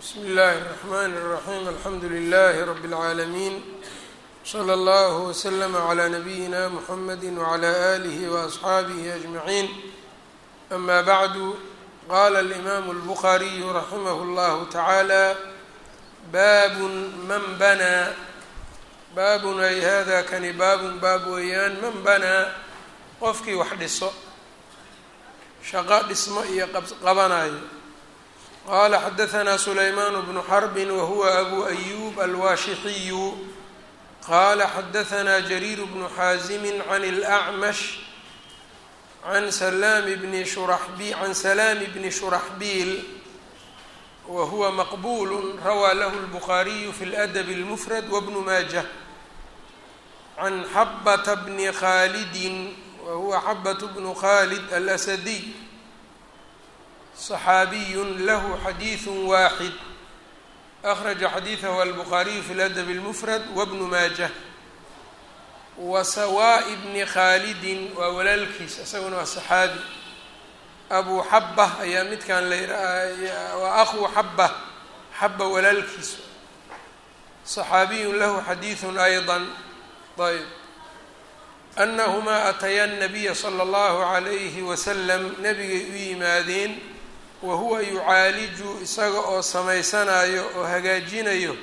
bsmi اllahi الرحmn الرaحيم alxamdu لlh رb العaalمين slى اllه وslm عlى نbyina mحamd وعlى آlih وأصxaabih أجمعين أma bعd qala الإmam الbخariي raximh اllah taعalى bab man banaa baabun ay hada kani baabun baab weeyaan man banaa qofkii wax dhiso shaqo dhismo iyo qabanayo qala xadaثna sulayman bnu xrbi wahuwa abu أyub alwaashixiyu qala xadaثna jariir bnu xaazimi can اlأcmash can salaam bni shuraxbi can salaam bni shuraxbiil wahuwa maqbul rawaa lahu الbukhaariyu fi اladb اlmfrad wbnu maajah can xabata bni khaalidi wahuwa xabat bnu khalid alasadiy صxaabiy lahu xadiiث waaxid أkraja xadiiثahu albukhaariyu fi ladb اlmfrad wbnu maajah wa sawaaءi bni khaalidi waa walaalkiis isaguna waa صaxaabi abu xaba ayaa midkan la waa akhu xaba xaba walaalkiis صaxaabiyu lahu xadiiث ayضا ayb anahumaa ataya الnabiya slى اllahu عalayhi waslm nabigay u yimaadeen wahuwa yucaaliju isaga oo samaysanayo oo hagaajinayo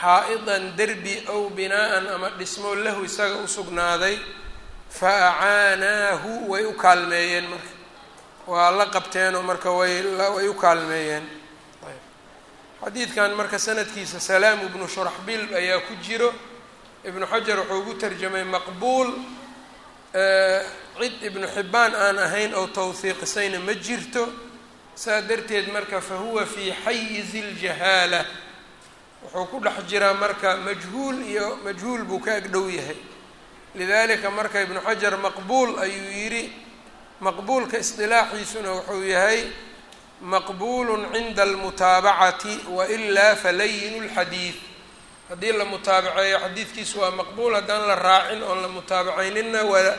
xaa'idan derbi ow binaa-an ama dhismo lahu isaga u sugnaaday fa acaanaahu way u kaalmeeyeen marka. Waa la qabteenoo marka way way u kaalmeeyeen. Xadiidkan marka sanadkiisa salaamu bnu shuraxbil ayaa ku jiro. Ibnu xajar wuxuu ugu tarjamay maqbuul cid ibnu xibbaan aan ahayn oo tawhiiqisayna ma jirto saa darteed marka fa huwa fii xayizi ljahaala wuxuu ku dhex jiraa marka majhuul iyo majhuul buu ka agdhow yahay. Lidalika marka ibnu xajar maqbuul ayuu yidhi maqbuulka isdilaaxiisuna wuxuu yahay maqbuulu cinda almutaabacati wailaa falayinu lxadiid haddii la mutaabaceeyo xadiidkiisu waa maqbuul haddaan la raacin oon la mutaabacayninna waa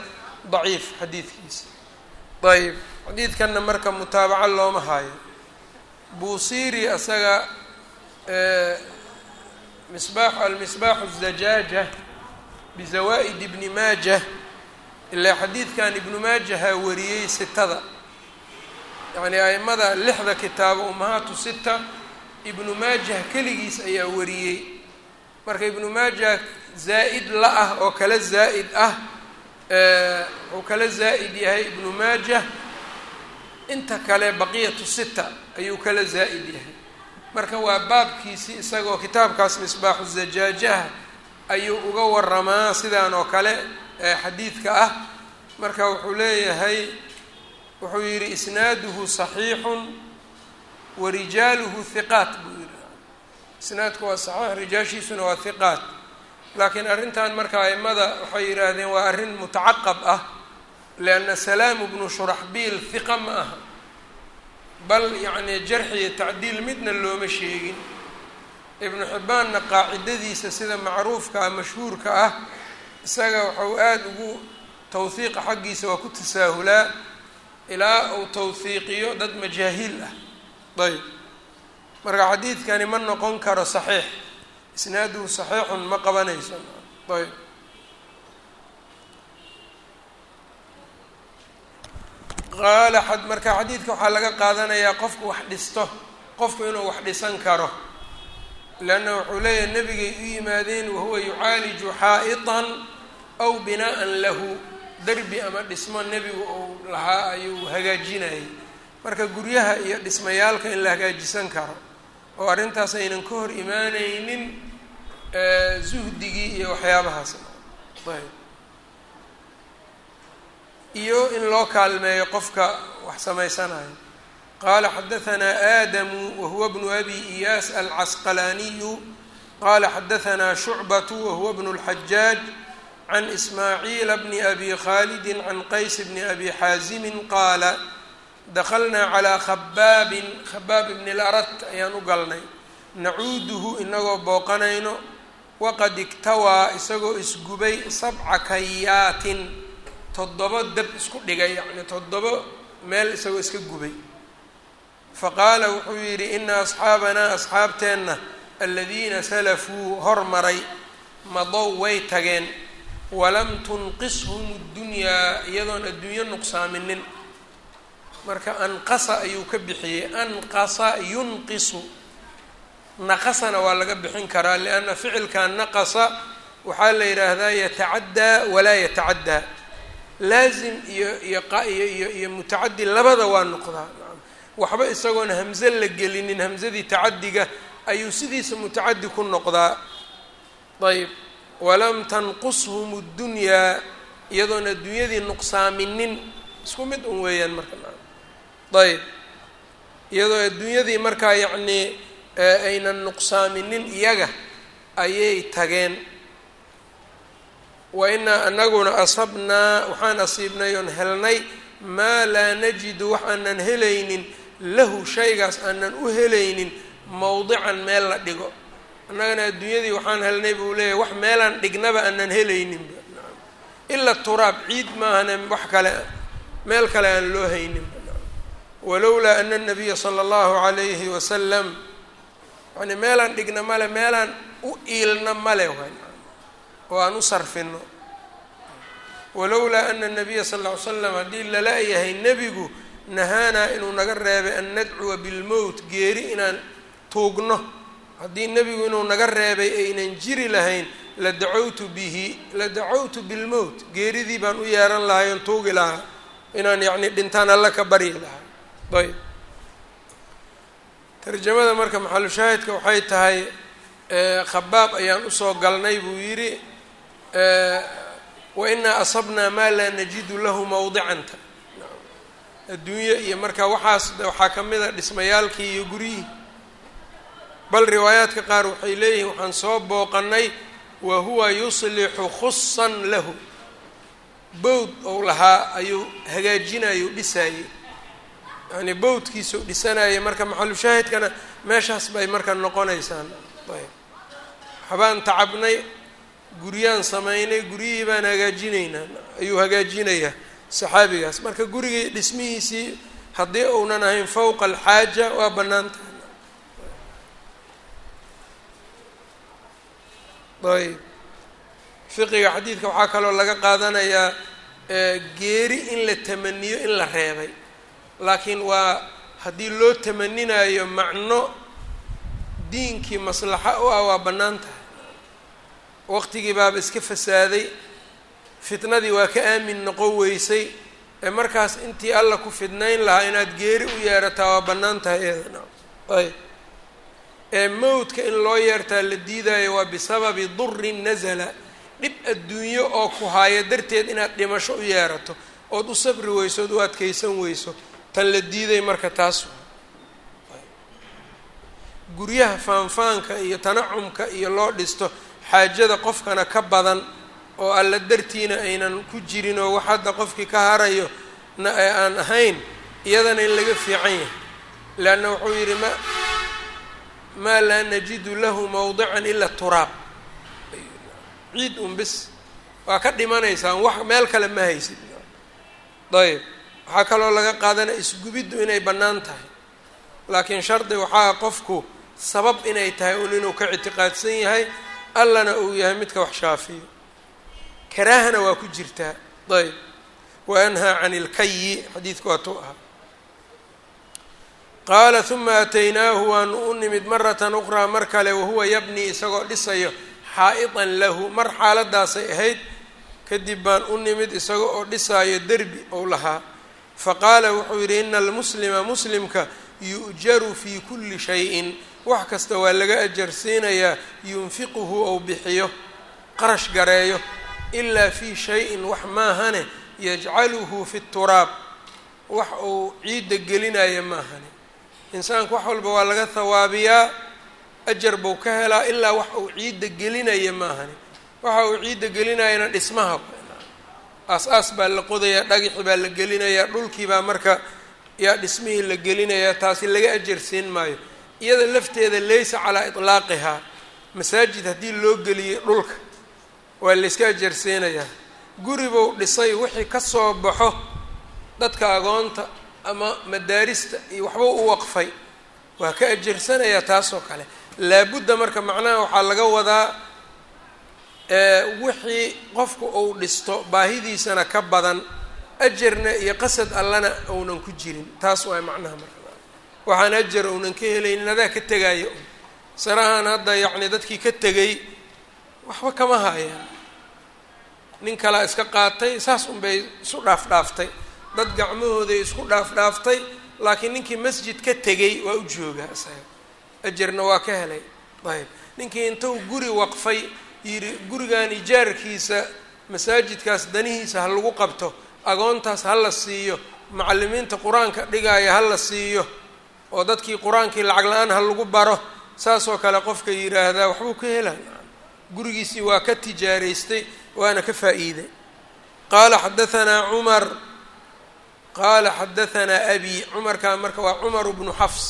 daciif xadiidkiisa. Ayb xadiidkanna marka mutaabaco looma hayo buusiri asaga misbaax almisbaaxu الzajaaja bizawaa'id ibni maajah ilaa xadiidkan ibnu maajaha wariyey sitada. Yacnii aimada lixda kitaabo umahaatu sita ibnu maajah keligiis ayaa wariyey. Marka ibnu maajah zaa'id la ah oo kala zaa'id ah wuxuu kala zaa'id yahay ibnu maajah inta kale baqiyatu sita ayuu kala zaa'id yahay. Marka waa baabkiisii isagoo kitaabkaas misbaaxu zajaajaha ayuu uga waramaa sidaan oo kale xadiidka ah. Marka wuxuu leeyahay wuxuu yidhi isnaaduhu saxiixun wa rijaaluhu hiqaat buu yidhi. Isnaadku waa saxiix rijaashiisuna waa hiqaat laakiin arrintan marka aimada waxay yidhaahdeen waa arrin mutacaqab ah lianna salaamu bnu shuraxbiil hiqa ma aha bal yacnii jarxi iyo tacdiil midna looma sheegin ibnu xibbaanna qaacidadiisa sida macruufka ah mashhuurka ah isaga waxau aada ugu tawhiiqa xaggiisa waa ku tasaahulaa ilaa uu tawhiiqiyo dad majaahiil ah ayb marka xadiidkani ma noqon karo saxiix isnaaduhu saxiixun ma qabanayso ayb qaala marka xadiidka waxaa laga qaadanayaa qofku wax dhisto qofku inuu wax dhisan karo. Leanna wuxuu leeyahay nebigay u yimaadeen wahuwa yucaaliju xaa'itan aw binaa'an lahu. Derbi ama dhismo nebigu uu lahaa ayuu hagaajinayay. Marka guryaha iyo dhismayaalka in la hagaajisan karo oo arrintaas aynan ka hor imaaneynin zuhdigii iyo waxyaabahaas. Ayb iyo in loo kaalmeeyo qofka wax samaysanayo qaala xadahanaa aadamu wahuwa bnu abi iyaas alcasqalaaniyu. Qaala xadahanaa shucbatu wahuwa bnu اlxajaaj can ismaaciila bni abi khaalidi can qays bni abi xaasimin qaala dakhalnaa calaa khabaabin khabaab ibni larat ayaan u galnay. Nacuuduhu inagoo booqanayno waqad iktawaa isagoo isgubay sabca kayaatin toddobo dab isku dhigay yacni toddobo meel isagoo iska gubay. Faqaala wuxuu yidhi ina asxaabanaa asxaabteenna aladiina salafuu hormaray madow way tageen walam tunqishum اddunyaa iyadoon adduunyo nuqsaaminin. Marka anqasa ayuu ka bixiyey. Anqasa yunqisu. Naqasana waa laga bixin karaa lianna ficilkan naqasa waxaa la yidhaahdaa yatacaddaa walaa yatacaddaa laazim iyo iyo iyo iyo mutacadi labada waa noqdaa waxba isagoon hamze la gelinin hamsadii tacadiga ayuu sidiisa mutacadi ku noqdaa ayb walam tanqushum اddunyaa iyadoon adduunyadii nuqsaaminin isku mid un weeyaan marka ayb iyadoo adduunyadii markaa yacnii aynan nuqsaaminin iyaga ayay tageen wa inaa anaguna asabnaa waxaan asiibnay oon helnay maa laa najidu wax aanan helaynin lahu shaygaas aanan u helaynin mowdican meel la dhigo. Annagana adduunyadii waxaan helnay buu leeyahy wax meelaan dhignaba aanan helayninba ila turaab ciid maahane wax kale meel kale aan loo haynin walowlaa ana nabiya sala allahu calayhi wasalam yani meelaan dhigna male meelaan u iilna male oo aan u sarfino. Walowlaa ana nabiya sal ll ly slam haddii lala yahay nebigu nahaanaa inuu naga reebay an nadcuwa bilmowt geeri inaan tuugno. Haddii nebigu inuu naga reebay aynan jiri lahayn la dacowtu bihi la dacowtu bilmowt geeridii baan u yeeran lahay oon tuugi lahaa. Inaan yacni dhintaan alla ka baryi lahaa. Ayb. Tarjamada marka maxalu shaahidka waxay tahay khabaab ayaan u soo galnay buu yidhi wa inaa asabnaa maa laa najidu lahu mawdicanta adduunye iyo marka waxaas waxaa ka mid a dhismayaalkii iyo guryihii bal riwaayaadka qaar waxay leeyihiin waxaan soo booqanay wa huwa yuslixu khusan lahu. Bowd ou lahaa ayuu hagaajinayo dhisaayey yani bowdkiisau dhisanayay marka maxalu shaahidkana meeshaas bay marka noqonaysaan. Ayb. Waxbaan tacabnay guryaan samaynay guryihii baan hagaajinaynaa ayuu hagaajinayaa saxaabigaas. Marka gurigii dhismihiisii haddii uunan ahayn fowqa alxaaja waa bannaan tahay ayb fiqiga xadiidka waxaa kaloo laga qaadanayaa geeri in la tamaniyo in la reebay. Laakiin waa haddii loo tamaninayo macno diinkii maslaxa u ah waa bannaan tahay waqtigii baaba iska fasaaday fitnadii waa ka aamin noqon weysay ee markaas intii alla ku fidnayn lahaa inaad geeri u yeerataa waa bannaan tahay eedana ee mowdka in loo yeertaa la diidayo waa bisababi durin nasala dhib adduunyo oo ku haayo darteed inaad dhimasho u yeerato ood u sabri weyso ood u adkeysan weyso tan la diiday marka taas. Guryaha faanfaanka iyo tanacumka iyo loo dhisto xaajada qofkana ka badan oo alla dartiina aynan ku jirin oo wax hadda qofkii ka harayo na aan ahayn iyadana in laga fiican yahay. Leanna wuxuu yidhi ma maa laa najidu lahu mawdican ila turaab. Ciid un bis. Waa ka dhimanaysaan wax meel kale ma haysid. Ayb waxaa kaloo laga qaadanaya isgubiddu inay bannaan tahay. Laakiin shardi waxaa qofku sabab inay tahay un inuu ka ictiqaadsan yahay allana uu yahay midka wax shaafiyo. Karaahana waa ku jirtaa. Ayb wa anhaa can ilkayi xadiidku waa tuu ahaa. Qaala huma ataynaahu waanu u nimid maratan uqraa mar kale wahuwa yabni isagoo dhisayo xaa'idan lahu mar xaaladaasay ahayd kadib baan u nimid isaga oo dhisaayo derbi ou lahaa. Faqaala wuxuu yidhi ina almuslima muslimka yu'jaru fii kulli shayin wax kasta waa laga ajarsiinayaa yunfiquhu ou bixiyo qarash gareeyo ilaa fii shayin wax maahane yajcaluhu fi turaab wax uu ciidda gelinaya maahane. Insaanku wax walba waa laga hawaabiyaa ajar buu ka helaa ilaa wax uu ciidda gelinaya maahane. Waxa uu ciidda gelinayana dhismaha aas-aas baa la qodayaa dhagixi baa la gelinayaa dhulkii baa marka yaa dhismihii la gelinayaa taasi laga ajarsiin maayo iyada lafteeda laysa calaa itlaaqihaa masaajid haddii loo geliyey dhulka waa layska ajarsiinayaa guri buu dhisay wixii ka soo baxo dadka agoonta ama madaarista iyo waxba u waqfay waa ka ajersanayaa taasoo kale. Laabudda marka macnaha waxaa laga wadaa wixii qofku uu dhisto baahidiisana ka badan ajarna iyo qasad allana uunan ku jirin. Taas waa macnaha marka waxaan ajar uunan ka helaynin adaa ka tegaayo. Sarahan hadda yacni dadkii ka tegay waxba kama hayaan nin kalaa iska qaatay saas unbay isu dhaaf dhaaftay dad gacmahooday isku dhaaf dhaaftay laakiin ninkii masjid ka tegay waa u joogaa isaga ajarna waa ka helay. Ayb ninkii intuu guri waqfay yidhi gurigan ijaarkiisa masaajidkaas danihiisa ha lagu qabto agoontaas ha la siiyo macallimiinta qur'aanka dhigaaya ha la siiyo oo dadkii qur'aankii lacag la'aan ha lagu baro saasoo kale qofka yidhaahdaa waxbuu ka helaa. Gurigiisii waa ka tijaaraystay waana ka faa'iiday. Qaala xadahanaa cumar qaala xadahanaa abi cumarkaa marka waa cumar bnu xafs.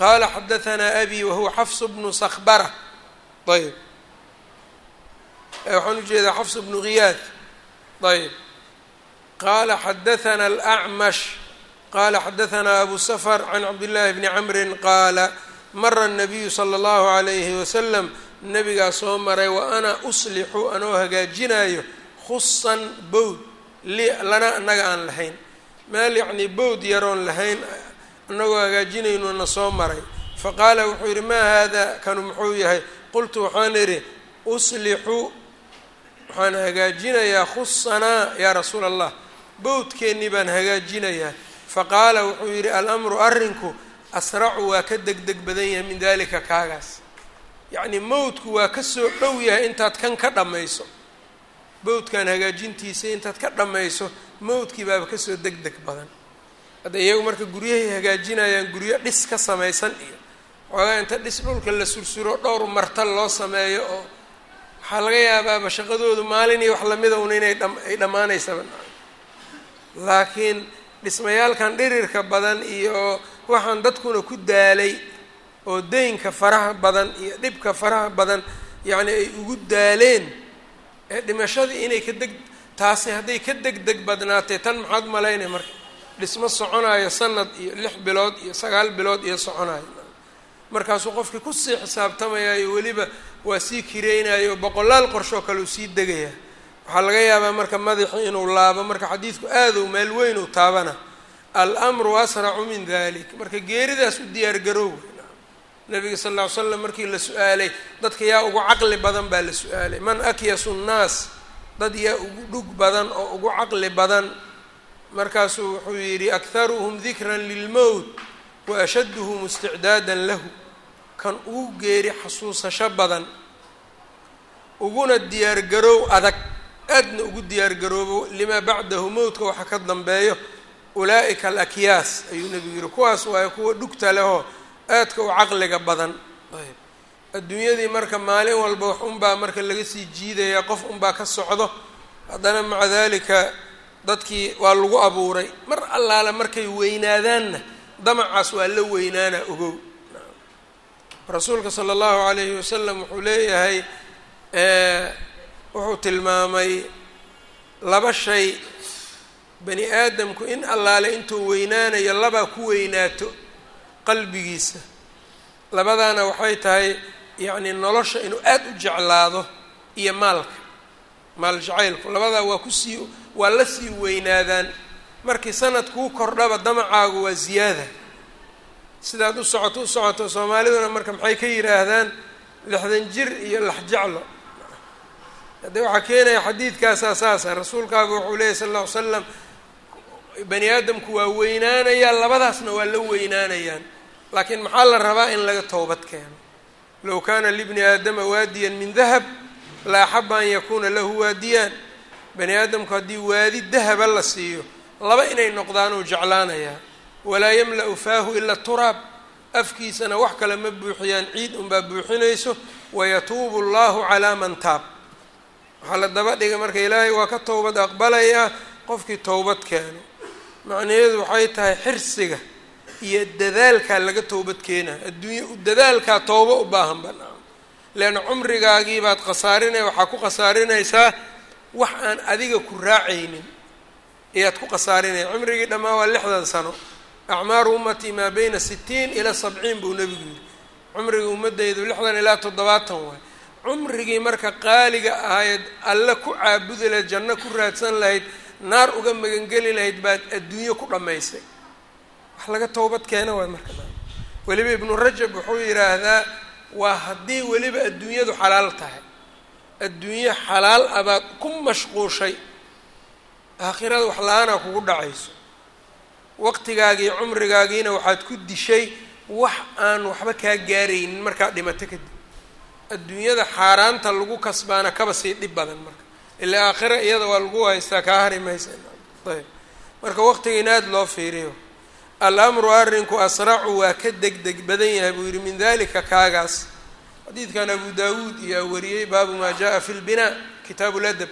Qaala xadahanaa abi wahuwa xafs bnu sakbara ayb waxaan u jeedaa xafs bnu ghiyaad ayb qaala xadahanaa alacmash qala xadahanaa abu safr can cabdillaahi bni camrin qaala mara الnabiyu slى اllahu عalayhi wasalam nabigaa soo maray wa ana uslixu anoo hagaajinayo khusan bowd li lana annaga aan lahayn meel yacnii bowd yaroon lahayn annagoo hagaajinayno na soo maray faqaala wuxuu yidhi maa haada kanu muxuu yahay qultu waxaan idhi uslixu waxaan hagaajinayaa khusanaa yaa rasuula allah bowdkeennii baan hagaajinayaa faqaala wuxuu yidhi alamru arrinku asracu waa ka degdeg badan yahay min dalika kaagaas. Yacnii mowdku waa ka soo dhow yahay intaad kan ka dhammayso. Bowdkan hagaajintiisa intaad ka dhammayso mowdkii baaba ka soo deg deg badan. Hadda iyagu marka guryahay hagaajinayaan guryo dhis ka samaysan iyo xoogaa inta dhis dhulka la sursuro dhowr martal loo sameeyo oo waxaa laga yaabaaba shaqadoodu maalin iyo wax lamida una inay dha ay dhammaanaysaba. Laakiin dhismayaalkan dhirirka badan iyo waxaan dadkuna ku daalay oo deynka faraha badan iyo dhibka faraha badan yacni ay ugu daaleen ee dhimashadii inay ka deg taasi hadday ka deg deg badnaatee tan maxaad malaynay marka? Dhismo soconayo sanad iyo lix bilood iyo sagaal bilood iyo soconayo markaasuu qofkii ku sii xisaabtamayayo weliba waa sii kireynayo boqolaal qorshoo kale uu sii degayaa waxaa laga yaabaa marka madaxii inuu laabo marka xadiidku aadow meel weyn taabana almru asracu min dalik marka geeridaas u diyaargaroow nabiga sal lla ly slam markii la su'aalay dadka yaa ugu caqli badan baa la su'aalay. Man akyasu nnaas dad yaa ugu dhug badan oo ugu caqli badan. Markaasuu wuxuu yidhi akharuhum dikran lilmowt wa ashadduhum isticdaadan lahu. Kan ugu geeri xasuusasho badan uguna diyaargaroow adag aadna ugu diyaargaroobo limaa bacdahu mowtka waxa ka dambeeyo. Ulaa'ika alakyaas ayuu nebigu yihi kuwaas waayo kuwa dhugta lehoo aadka u caqliga badan. Ayb. Adduunyadii marka maalin walba wax unbaa marka laga sii jiidayaa qof unbaa ka socdo haddana maca dalika dadkii waa lagu abuuray. Mar allaale markay weynaadaanna damacaas waa la weynaana ogow. Rasuulka sala allahu calayhi wasalam wuxuu leeyahay wuxuu tilmaamay laba shay. Bani aadamku in allaale intuu weynaanayo labaa ku weynaato qalbigiisa. Labadaana waxay tahay yacni nolosha inuu aada u jeclaado iyo maalka maal jacaylku. Labadaa waa ku sii waa la sii weynaadaan. Markii sanadkuu kordhaba damacaagu waa ziyaada. Sidaad u socoto u socoto soomaaliduna marka maxay ka yidhaahdaan lixdan jir iyo laxjeclo hadde waxaa keenaya xadiidkaasaa saasa rasuulkaagu wuxuu leeyay sal alla ly slam bani aadamku waa weynaanayaan labadaasna waa la weynaanayaan. Laakiin maxaa la rabaa in laga towbad keeno? Low kaana libni aadama waadiyan min dahab la axaba an yakuuna lahu waadiyaan. Bani aadamku haddii waadi dahaba la siiyo laba inay noqdaan uu jeclaanayaa walaa yamla'u faahu ila turaab. Afkiisana wax kale ma buuxiyaan ciid unbaa buuxinayso wayatuubu allahu calaa man taab waxaa la daba dhiga marka ilaahay waa ka towbad aqbalayaa qofkii towbad keeno macnaheedu waxay tahay xirsiga iyo dadaalkaa laga towbad keenaa. Adduunya dadaalkaa toobo u baahan banaa leanna cumrigaagii baad khasaarinay waxaa ku khasaarinaysaa wax aan adiga ku raacaynin. Ayaad ku khasaarinaya cumrigii dhammaa waa lixdan sano. Acmaaru ummatii maa beyna sitiin ilaa sabciin buu nebigu yidhi. Cumriga ummadeydu lixdan ilaa toddobaatan waay cumrigii marka qaaliga ahayd alle ku caabudi lahayd janno ku raadsan lahayd naar uga magangeli lahayd baad adduunyo ku dhammaysay. Wax laga towbad keena waay marka weliba ibnu rajab wuxuu yidhaahdaa waa haddii weliba adduunyadu xalaal tahay. Adduunyo xalaal abaad ku mashquushay. Aakhirada wax la'aanaa kugu dhacayso. Waqtigaagii cumrigaagiina waxaad ku dishay wax aan waxba kaa gaaraynin markaad dhimato kadib adduunyada xaaraanta lagu kasbaana kaba sii dhib badan marka. Ilaa aakhira iyada waa lagu haystaa kaa hari maysa ayb. Marka waqtiga in aada loo fiiriyo al-amru arrinku asracu waa ka deg deg badan yahay buu yidhi min dalika kaagaas. Xadiidkan abu dawuud iyaa wariyey baabu maa jaa fi lbinaa kitaabu ladab.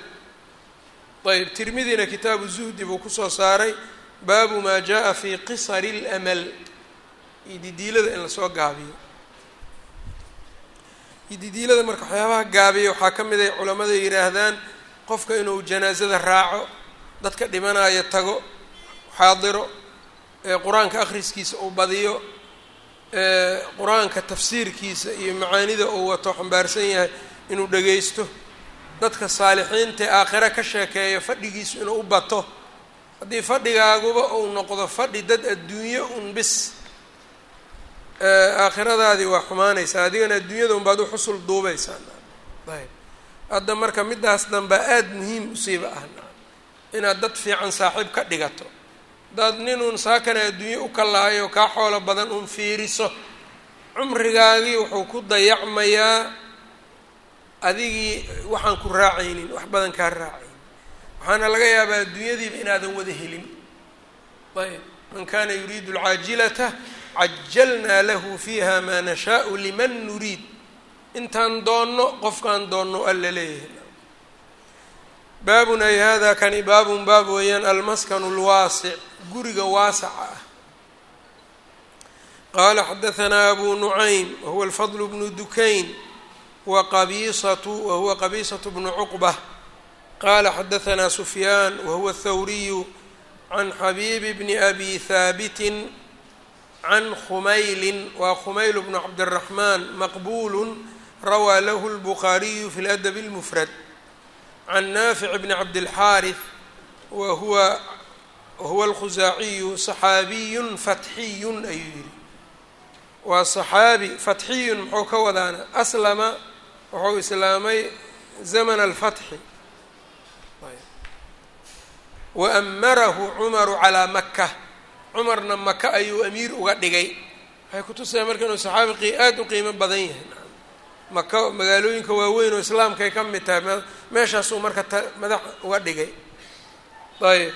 Ayb. Tirmidina kitaabu zuhdi buu ku soo saaray baabu maa jaa fi qisari اlamal ididiilada in la soo gaabiyo ididiilada marka waxyaabaha gaabiya waxaa ka mid ay culamada yidhaahdaan qofka inuu janaasada raaco dadka dhimanaya tago xaadiro qur'aanka akhriskiisa uu badiyo qur'aanka tafsiirkiisa iyo macaanida uu wato xambaarsan yahay inuu dhagaysto dadka saalixiinta ee aakhire ka sheekeeya fadhigiisu inuu u bato. Haddii fadhigaaguba uu noqdo fadhi dad adduunyo un bis aakhiradaadii waa xumaanaysaa. Adigana adduunyada unbaad u xusul duubaysaa ayb. Hadda marka midaas danbaa aada muhiim usiiba ah inaad dad fiican saaxiib ka dhigato. Hadaad ninuun saakana adduunyo u kalaayo kaa xoolo badan un fiiriso. Cumrigaagii wuxuu ku dayacmayaa adigii waxaan ku raacaynin wax badan kaa raacaynin. Waxaana laga yaabaa adduunyadiiba inaadan wada helin. Ayb. Man kana yuriidu alcaajilata cajalnaa lahu fiiha maa nashaau liman nuriid intaan doonno qofkaan doonno alla leeyahay baabun ay hada kani baabun baab weeyaan almaskanu lwaasic guriga waasaca ah qaala xadahanaa abu nucaym wahuwa alfadl bnu dukayn waqabiisatu wahuwa qabiisatu bnu cuqbة qala xadahanaa sufyaan wahuwa athawriyu can xabiibi bni abi haabitin can khumaylin waa khumayl bnu cabdiraxmaan maqbulu rawaa lahu lbukhaariyu fi ladabi اlmufrad can naafic bni cabdilxaarif wa huwa huwa alkhusaaciyu saxaabiyu fatxiyun ayuu yihi waa saxaabi fatxiyun muxuu ka wadaana aslama wuxuu islaamay zaman alfatxi waamarahu cumaru calaa maka cumarna maka ayuu amiir uga dhigay waxay kutusaya marka inuu saxaabi aada u qiimo badan yahay maka magaalooyinka waaweyn oo islaamka ay ka mid tahay meeshaasuu marka t madax uga dhigay ayb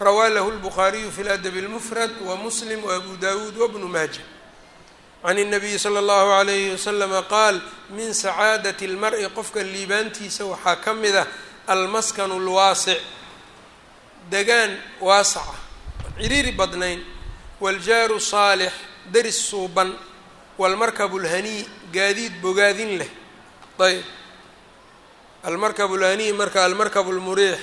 rawaa lahu lbukhaariyu fi ladabi اlmufrad wa muslim waabu dawuud wabnu maaja can الnabiyi slى اllahu عalayhi waslama qaal min sacaadati اlmar-i qofka liibaantiisa waxaa ka mid ah almaskanu اlwaasic degaan waasaca ciriiri badnayn waljaaru saalix deris suuban walmarkabu lhanii gaadiid bogaadin leh. Ayb almarkab lhanii marka almarkabu lmuriix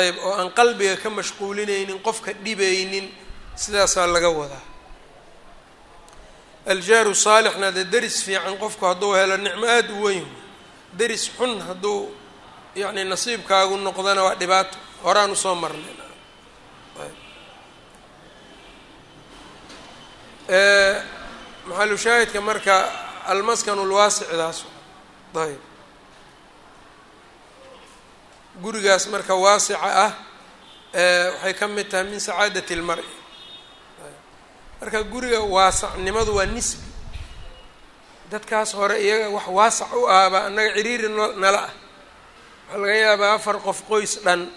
ayb oo aan qalbiga ka mashquulinaynin qofka dhibaynin sidaasaa laga wadaa. Aljaaru saalixna dee deris fiican qofku hadduu helo nicmo aada u weyn. Deris xun hadduu yacni nasiibkaagu noqdana waa dhibaato. Horaan u soo marnay. Maxalu shaahidka marka almaskanu lwaasicdaas ayb gurigaas marka waasica ah waxay ka mid tahay min sacaadati اlmar-i marka guriga waasacnimadu waa nisbi. Dadkaas hore iyaga wax waasac u ahba annaga ciriiri nala ah. Waxaa laga yaabaa afar qof qoys dhan.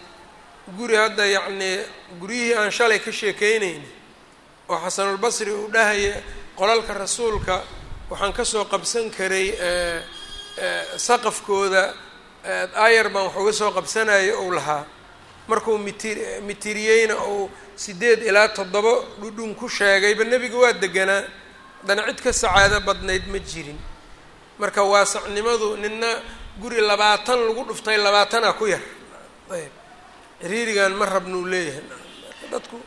Guri hadda yacnii guryihii aan shalay ka sheekeynayni oo xasanulbasri uu dhahaya qolalka rasuulka waxaan ka soo qabsan karay saqafkooda aayar baan wax uga soo qabsanaya ou lahaa. Markuu miti mitiriyeyna ou sideed ilaa toddoba dhudhun ku sheegayba nebiga waa deganaa haddana cid ka sacaado badnayd ma jirin. Marka waasacnimadu nina guri labaatan lagu dhuftay labaatanaa ku yar. Ayb. Ciriirigan ma rabnuu leeyahay. Dadku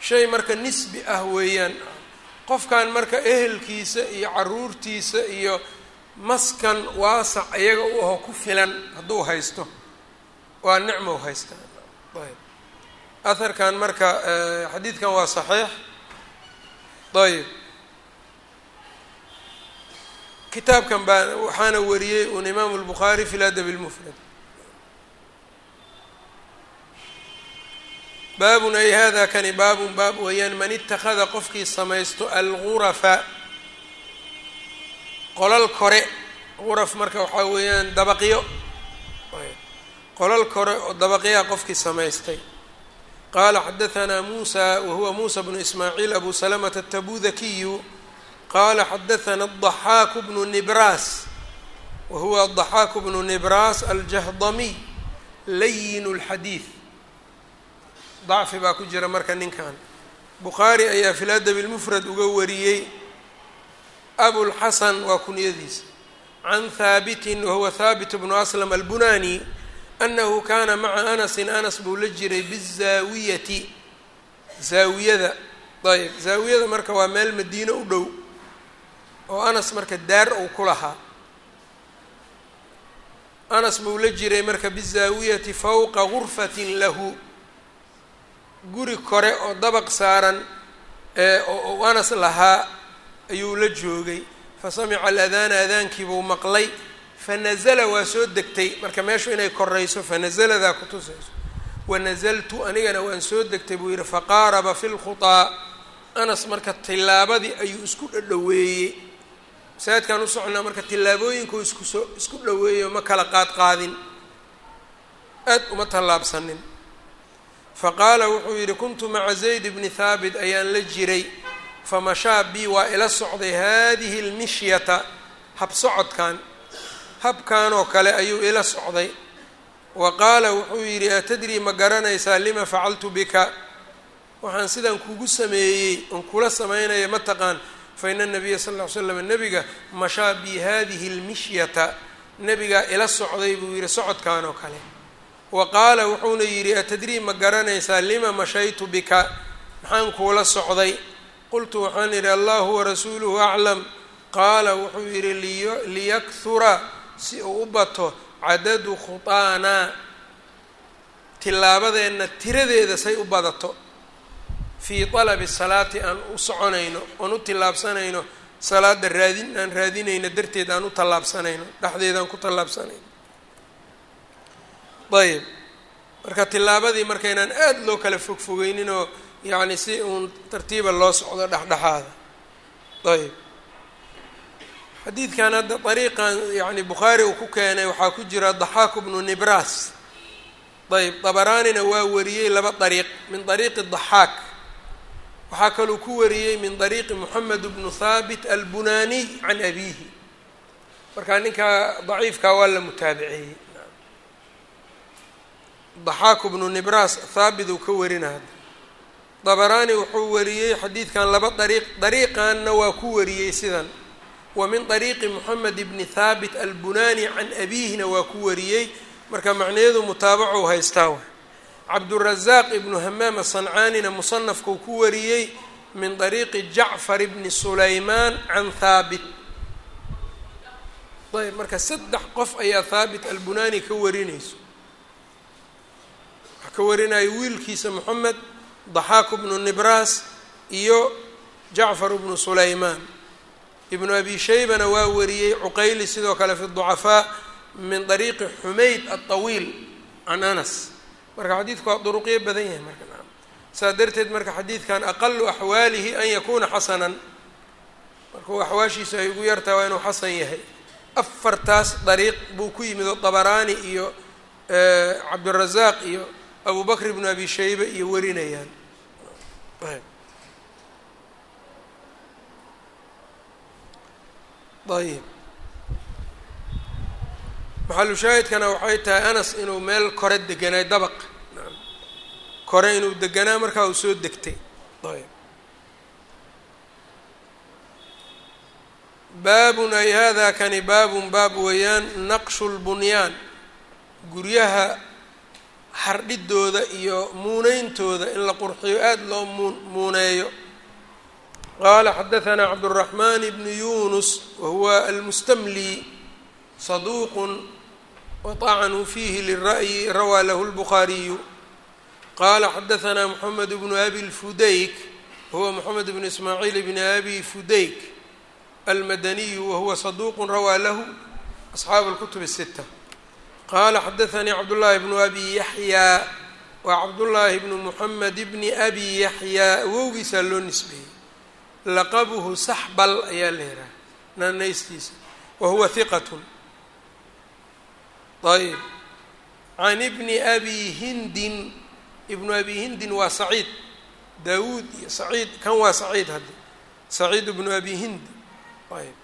shay marka nisbi ah weeyaan. Qofkan marka ehelkiisa iyo caruurtiisa iyo maskan waasac iyaga u aho ku filan hadduu haysto waa nicma u haystaa ayb. Aharkan marka xadiidkan waa saxiix. Ayb. Kitaabkan baa waxaana wariyey un imaamu lbukhaari fi ladab اlmufrad baabun ay hada kani baabun baab weeyaan man itakada qofkii samaysto algurafa qolal kore guraf marka waxaa weeyaan dabaqyo qolal kore oo dabaqyaa qofkii samaystay. Qaala xadahanaa muusa wahuwa muusa bnu ismaaciil abu salamata atabudakiyu qaala xadathana adaxaaku bnu nibraas wahuwa adaxaaku bnu nibraas aljahdamiy layin اlxadiid dacfi baa ku jira marka ninkan. Bukhaari ayaa fi ladabi lmufrad uga wariyey abulxasan waa kunyadiisa can haabitin wahuwa haabit bnu aslam albunani anahu kana maca anasin anas buu la jiray bizaawiyati. Zaawiyada ayb zaawiyada marka waa meel madiine u dhow oo anas marka daar ou ku lahaa. Anas buu la jiray marka bizaawiyati fawqa gurfatin lahu guri kore oo dabaq saaran ee oo anas lahaa ayuu la joogay. Fa samica aladaana adaankiibuu maqlay. Fanazala waa soo degtay. Marka meeshu inay korayso fanazaladaa ku tusayso. Wanazaltu anigana waan soo degtay buu yidhi faqaaraba fi lkhutaa anas marka tillaabadii ayuu isku dhadhaweeyey masaajidkaan u soconaa marka tillaabooyinkuu iskusoo isku dhaweeyo ma kala qaad qaadin. Aad uma tallaabsanin faqaala wuxuu yidhi kuntu maca zayd bni haabit ayaan la jiray. Famashaa bi waa ila socday haadihi lmishyata habsocodkan habkanoo kale ayuu ila socday. Wa qaala wuxuu yidhi atadrii ma garanaysaa lima facaltu bika? Waxaan sidan kugu sameeyey oon kula samaynaya ma taqaan fa ina nabiya sal ll ly slam nebiga mashaa bi hadihi lmishyata. Nebigaa ila socday buu yidhi socodkan oo kale wa qaala wuxuuna yidhi atadrii ma garanaysaa lima mashaytu bika? Maxaan kuula socday. Qultu waxaan yidhi allahu warasuuluhu aclam. Qaala wuxuu yidhi liyakhura si uu u bato cadadu khutaanaa tillaabadeenna tiradeeda say u badato. Fii talabi salaati aan u soconayno oon u tillaabsanayno salaada raadin aan raadinayno darteed aan u tallaabsanayno dhexdeeda aan ku tallaabsanayno ayb marka tillaabadii markaynaan aada loo kala fogfogeyninoo yacni si uun tartiiba loo socdo dhexdhexaada. Ayb xadiidkan hadda dariiqan yani bukhaari uu ku keenay waxaa ku jira daxaaku bnu nibraas. Ayb dabaraanina waa wariyey laba dariiq min dariiqi daxaak waxaa kaluu ku wariyey min dariiqi moxamed bnu haabit albunaniy can abiihi. Marka ninkaa daciifkaa waa la mutaabiceeyey daxaaku bnu nibraas haabit uu ka warina hadda dabaraani wuxuu wariyey xadiidkan laba dariiq dariiqanna waa ku wariyey sidan. Wa min dariiqi moxamed bni haabit albunani can abiihina waa ku wariyey. Marka macnayeedu mutaabacu haystaa wa cabdurazaaq ibnu hamaam asancaanina musanafkuu ku wariyey min dariiqi jacfar bni sulaymaan can haabit ayb marka saddex qof ayaa haabit albunani ka warinayso waxaa ka warinaya wiilkiisa moxamed daxaaku bnu nibraas iyo jacfar bnu sulaymaan. Ibnu abi shaybana waa wariyey cuqayli sidoo kale fi ducafaa min dariiqi xumayd alطawiil can anas marka xadiidku waa duruqyo badan yahay marka saas darteed marka xadiidkan aqalu axwaalihi an yakuuna xasanan. Markuu axwaashiisu ay ugu yartaha waa inuu xasan yahay. Afartaas dariiq buu ku yimid oo dabaraani iyo cabdirazaaq iyo abu bakr ibnu abi shayba iyo warinayaan. Ayb. Maxalu shaahidkana waxay tahay anas inuu meel kore deganaay dabaq. Kore inuu deganaa markaa uu soo degtay. Ayb baabun ay hada kani baabun baab weeyaan naqshu lbunyaan guryaha xardhidooda iyo muuneyntooda in la qurxiyo aada loo muun muuneeyo qaala xadahanaa cabdالraxman bnu yunus wahuwa almustamli saduuqun waطacanuu fiihi lira'yi rawaa lahu اlbukhaariyu qaala xadahanaa moxamed bnu abi lfudayk wahuwa moxamed bnu ismaaciil bni abi fudayk almadaniyu wahuwa saduuqu rawaa lahu asxaabu اlkutub الsita qaala xadaanii cabdullaahi bnu abi yaxyaa waa cabdullaahi bnu muxamed bni abi yaxyaa awowgiisaa loo nisbeeyey laqabuhu saxbal ayaa la yidhaha naanaystiisa wahuwa hiqatun ayb can ibni abi hindin ibnu abi hindin waa saciid daawuud iyo saciid kan waa saciid hadda saciid bnu abi hindi ayb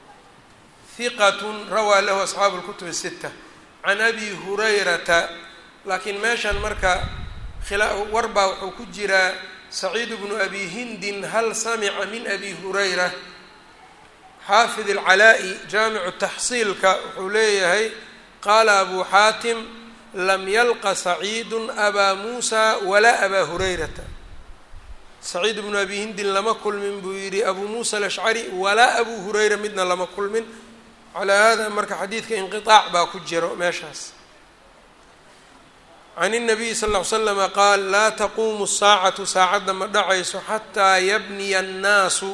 hiqatun rawaa lahu asxaabu اlkutub الsita can abi hurayrata laakiin meeshan marka war baa wuxuu ku jiraa saciid bnu abi hindin hal samica min abi hurayra. Xaafid alcalaa'i jaamicu taxsiilka wuxuu leeyahay qaala abu xaatim lam yalqa saciidu abaa muusa walaa abaa hurayrata. Saciid bnu abi hindin lama kulmin buu yidhi abuu muusa alashcari walaa abuu hurayra midna lama kulmin calaa hada marka xadiidka inqiطaac baa ku jiro meeshaas can الnabiyi sal ll ly slama qaal laa taquumu saacatu saacadda ma dhacayso xataa yabniya annaasu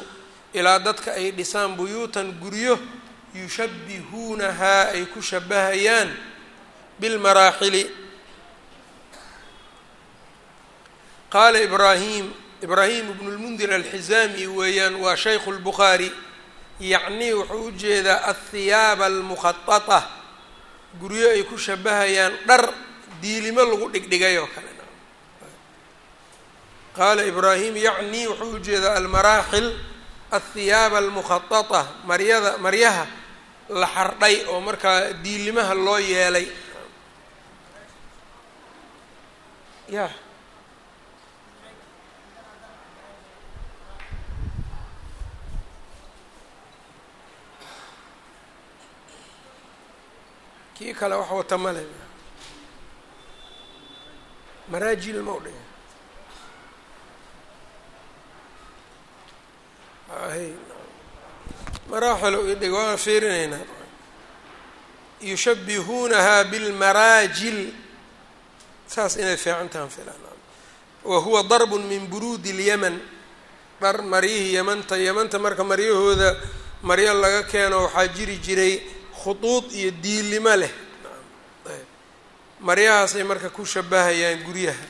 ilaa dadka ay dhisaan buyuutan guryo yushabbihuunahaa ay ku shabahayaan bilmaraaxili qaala ibraahim ibraahim bnu lmundir alxizaami weeyaan waa shaykhu اlbukhaari yacnii wuxuu u jeedaa ahiyaaba almukhaطata guryo ay ku shabahayaan dhar diilimo lagu dhigdhigay oo kale. Qaala ibraahim yacnii wuxuu u jeedaa almaraaxil athiyaaba almukhaطata maryada maryaha la xardhay oo markaa diilimaha loo yeelay. Ya kii kale wax wata male maraajil ma u dhiga hay maraaxil u idhig waan fiirinaynaa. Yushabbihuunahaa bilmaraajil. Saas inay fiican tahan filaan. Wa huwa darb min buruudi اlyaman dhar maryihii yamanta yamanta marka maryahooda maryo laga keeno waxaa jiri jiray khuduud iyo diilimo leh. Maryahaasay marka ku shabahayaan guryaha.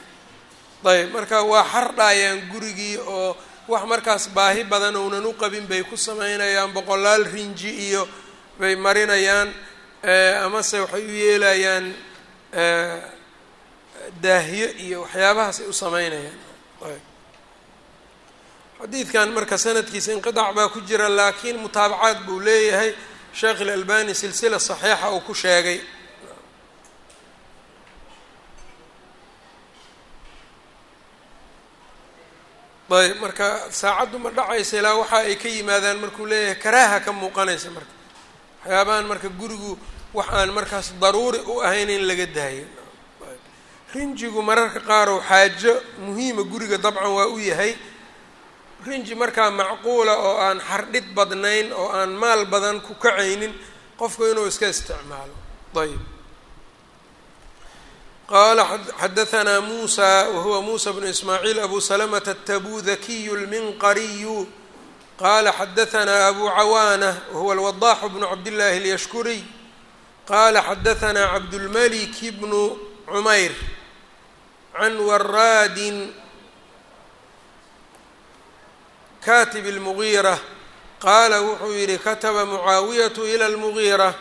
Ayb. Marka waa xardhayaan gurigii oo wax markaas baahi badan ounan u qabin bay ku sameynayaan boqolaal rinji iyo bay marinayaan amase waxay u yeelayaan daahyo iyo waxyaabahaasay u sameynayaan xadiidkan marka sanadkiisa inqiطaac baa ku jira laakiin mutaabacaad buu leeyahay sheekh ilalbani silsila saxiixa uu ku sheegay. Ayb marka saacaddu ma dhacaysa ilaa waxa ay ka yimaadaan markuu leeyahay karaaha ka muuqanaysa marka. Waxyaabahan marka gurigu wax aan markaas daruuri u ahayn in laga daayo. Rinjigu mararka qaar oo xaajo muhiima guriga dabcan waa u yahay rinji markaa macquula oo aan xardhid badnayn oo aan maal badan ku kacaynin qofku inuu iska isticmaalo. Ayb qala xadahanaa muusa wahuwa muusa bnu ismaaciil abu salamata atabudakiyu lminqariyu qala xadahanaa abu cawaana wahuwa alwadaaxu bnu cabdillaahi alyashkuriy qala xadahanaa cabdulmalik bnu cumayr can waraadin katib اlmugiira qaala wuxuu yidhi kataba mucaawiyatu ila lmugiira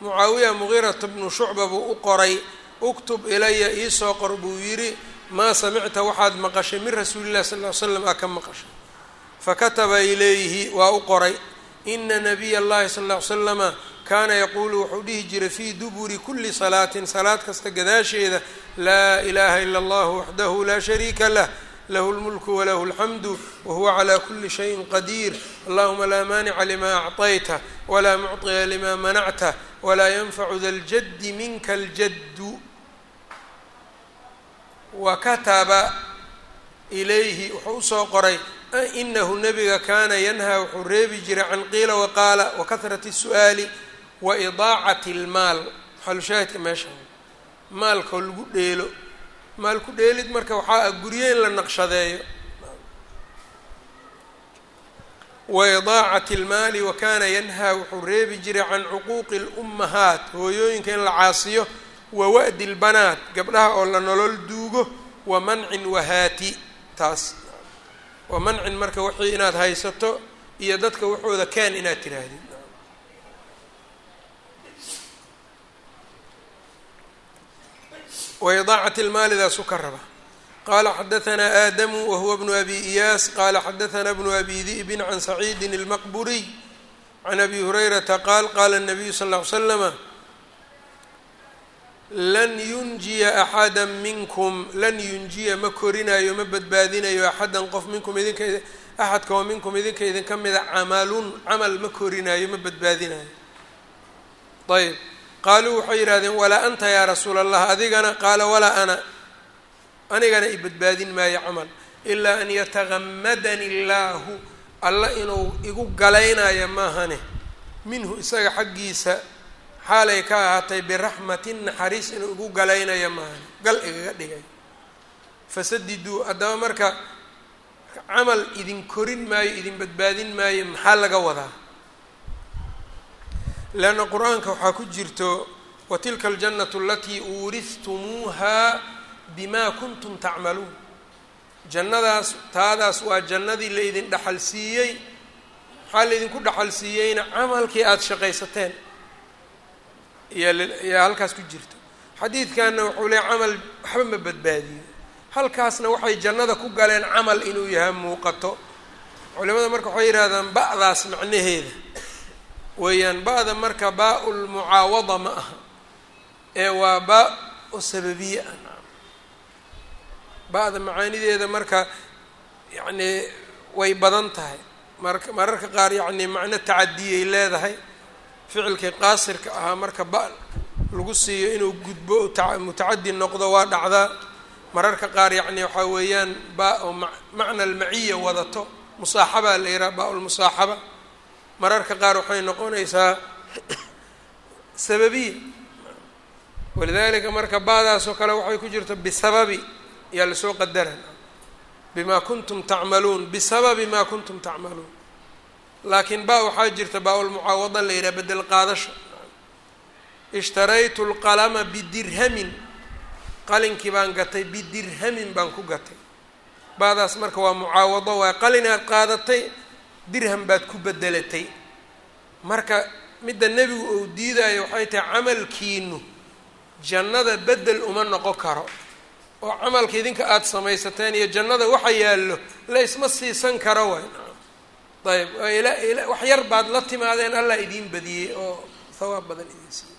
mucaawiya mugiirata bnu shucba buu u qoray uktub ilaya iisoo qor buu yidhi maa samicta waxaad maqashay min rasuuli illahi sal ly slam aa ka maqashay. Fakataba ilayhi waa u qoray ina nabiy allahi sal ly slama kaana yaquulu wuxuu dhihi jiray fii duburi kuli salaatin salaad kasta gadaasheeda laa ilaaha ila allahu waxdahu laa shariika lah lahu اlmulku walahu اlxamdu wahuwa calى kuli shayin qadiir allahuma laa maanica lima acطayta walaa mucطiya lima manacta walaa yanfacu da ljaddi minka اljaddu wa kataba ilayhi wuxuu usoo qoray inahu nebiga kaana yanhaa wuxuu reebi jiray can qiila waqaala wa kahrati الsu'aali wa idaacati اlmaal maxalushaahidka meesha maalkao lagu dheelo maal ku dheelid marka waxaa ah guryo in la naqshadeeyo. Wa idaacati lmaali wa kaana yanhaa wuxuu reebi jiray can cuquuqi lummahaat hooyooyinka in la caasiyo wa wa'di albanaat gabdhaha oo la nolol duugo wa mancin wahaati taas. Wa mancin marka wixii inaad haysato iyo dadka waxooda keen inaad tiraahdied waidaacat ilmaalidaasuu ka raba. Qaala xadaanaa aadamu wahuwa bnu abi iyaas qaala xadaanaa bnu abi di'bin can saciidin ilmaqburiy can abi hurayrata qaal qaala nabiyu sal l ly slama lan yunjiya axada minkum lan yunjiya ma korinaayo ma badbaadinayo axadan qof minkum idinka axadka oo minkum idinka idinka mida ah camalun camal ma korinaayo ma badbaadinayo ayb qaaluu waxay yidhahdeen walaa anta yaa rasuula allah adigana qaala walaa ana anigana i badbaadin maayo camal ilaa an yatagamadani illaahu alla inuu igu galaynayo maahane minhu isaga xaggiisa xaalay ka ahaatay biraxmatin naxariis inuu igu galaynayo maahan gal igaga dhigay. Fasadiduu haddaba marka camal idin korin maayo idin badbaadin maayo maxaa laga wadaa leanna qur'aanka waxaa ku jirto wa tilka aljannatu alatii uurihtumuuha bimaa kuntum tacmaluun jannadaas taadaas waa jannadii laydin dhaxal siiyey maxaa laydinku dhaxal siiyeyna camalkii aada shaqaysateen iyaa halkaas ku jirto xadiidkanna wuxuu leey camal waxba ma badbaadiyo halkaasna waxay jannada ku galeen camal inuu yahay muuqato culimada marka waxay yidhahdaan ba'daas macnaheeda weeyaan ba'da marka baa-u lmucaawada ma aha ee waa baa o sababiye ah. Ba'da macaanideeda marka yacni way badan tahay. Marka mararka qaar yacni macno tacadiyay leedahay. Ficilkii qaasirka ahaa marka ba lagu siiyo inuu gudbo mutacadi noqdo waa dhacdaa mararka qaar yacni waxaa weeyaan ba oo macna almaciya wadato. Musaaxabaa la yihaha baa lmusaaxaba mararka qaar waxay noqonaysaa sababiya walidalika marka baadaas oo kale waxay ku jirta bisababi yaa la soo qadara bima kuntum tacmaluun bisababi ma kuntum tacmaluun. Laakiin ba waxaa jirta baa-ulmucaawada la yidhaha bedel qaadasho. Ishtaraytu lqalama bidirhamin. Qalinkii baan gatay bidirhamin baan ku gatay. Baadaas marka waa mucaawado waa qalin aad qaadatay dirham baad ku bedelatay marka midda nebigu uu diidayo waxay tahay camalkiinu jannada bedel uma noqon karo. Oo camalka idinka aada samaysateen iyo jannada waxa yaallo la isma siisan karo way. Ayb wax yar baad la timaadeen allah idiin badiyey oo hawaab badan idiin siiyey.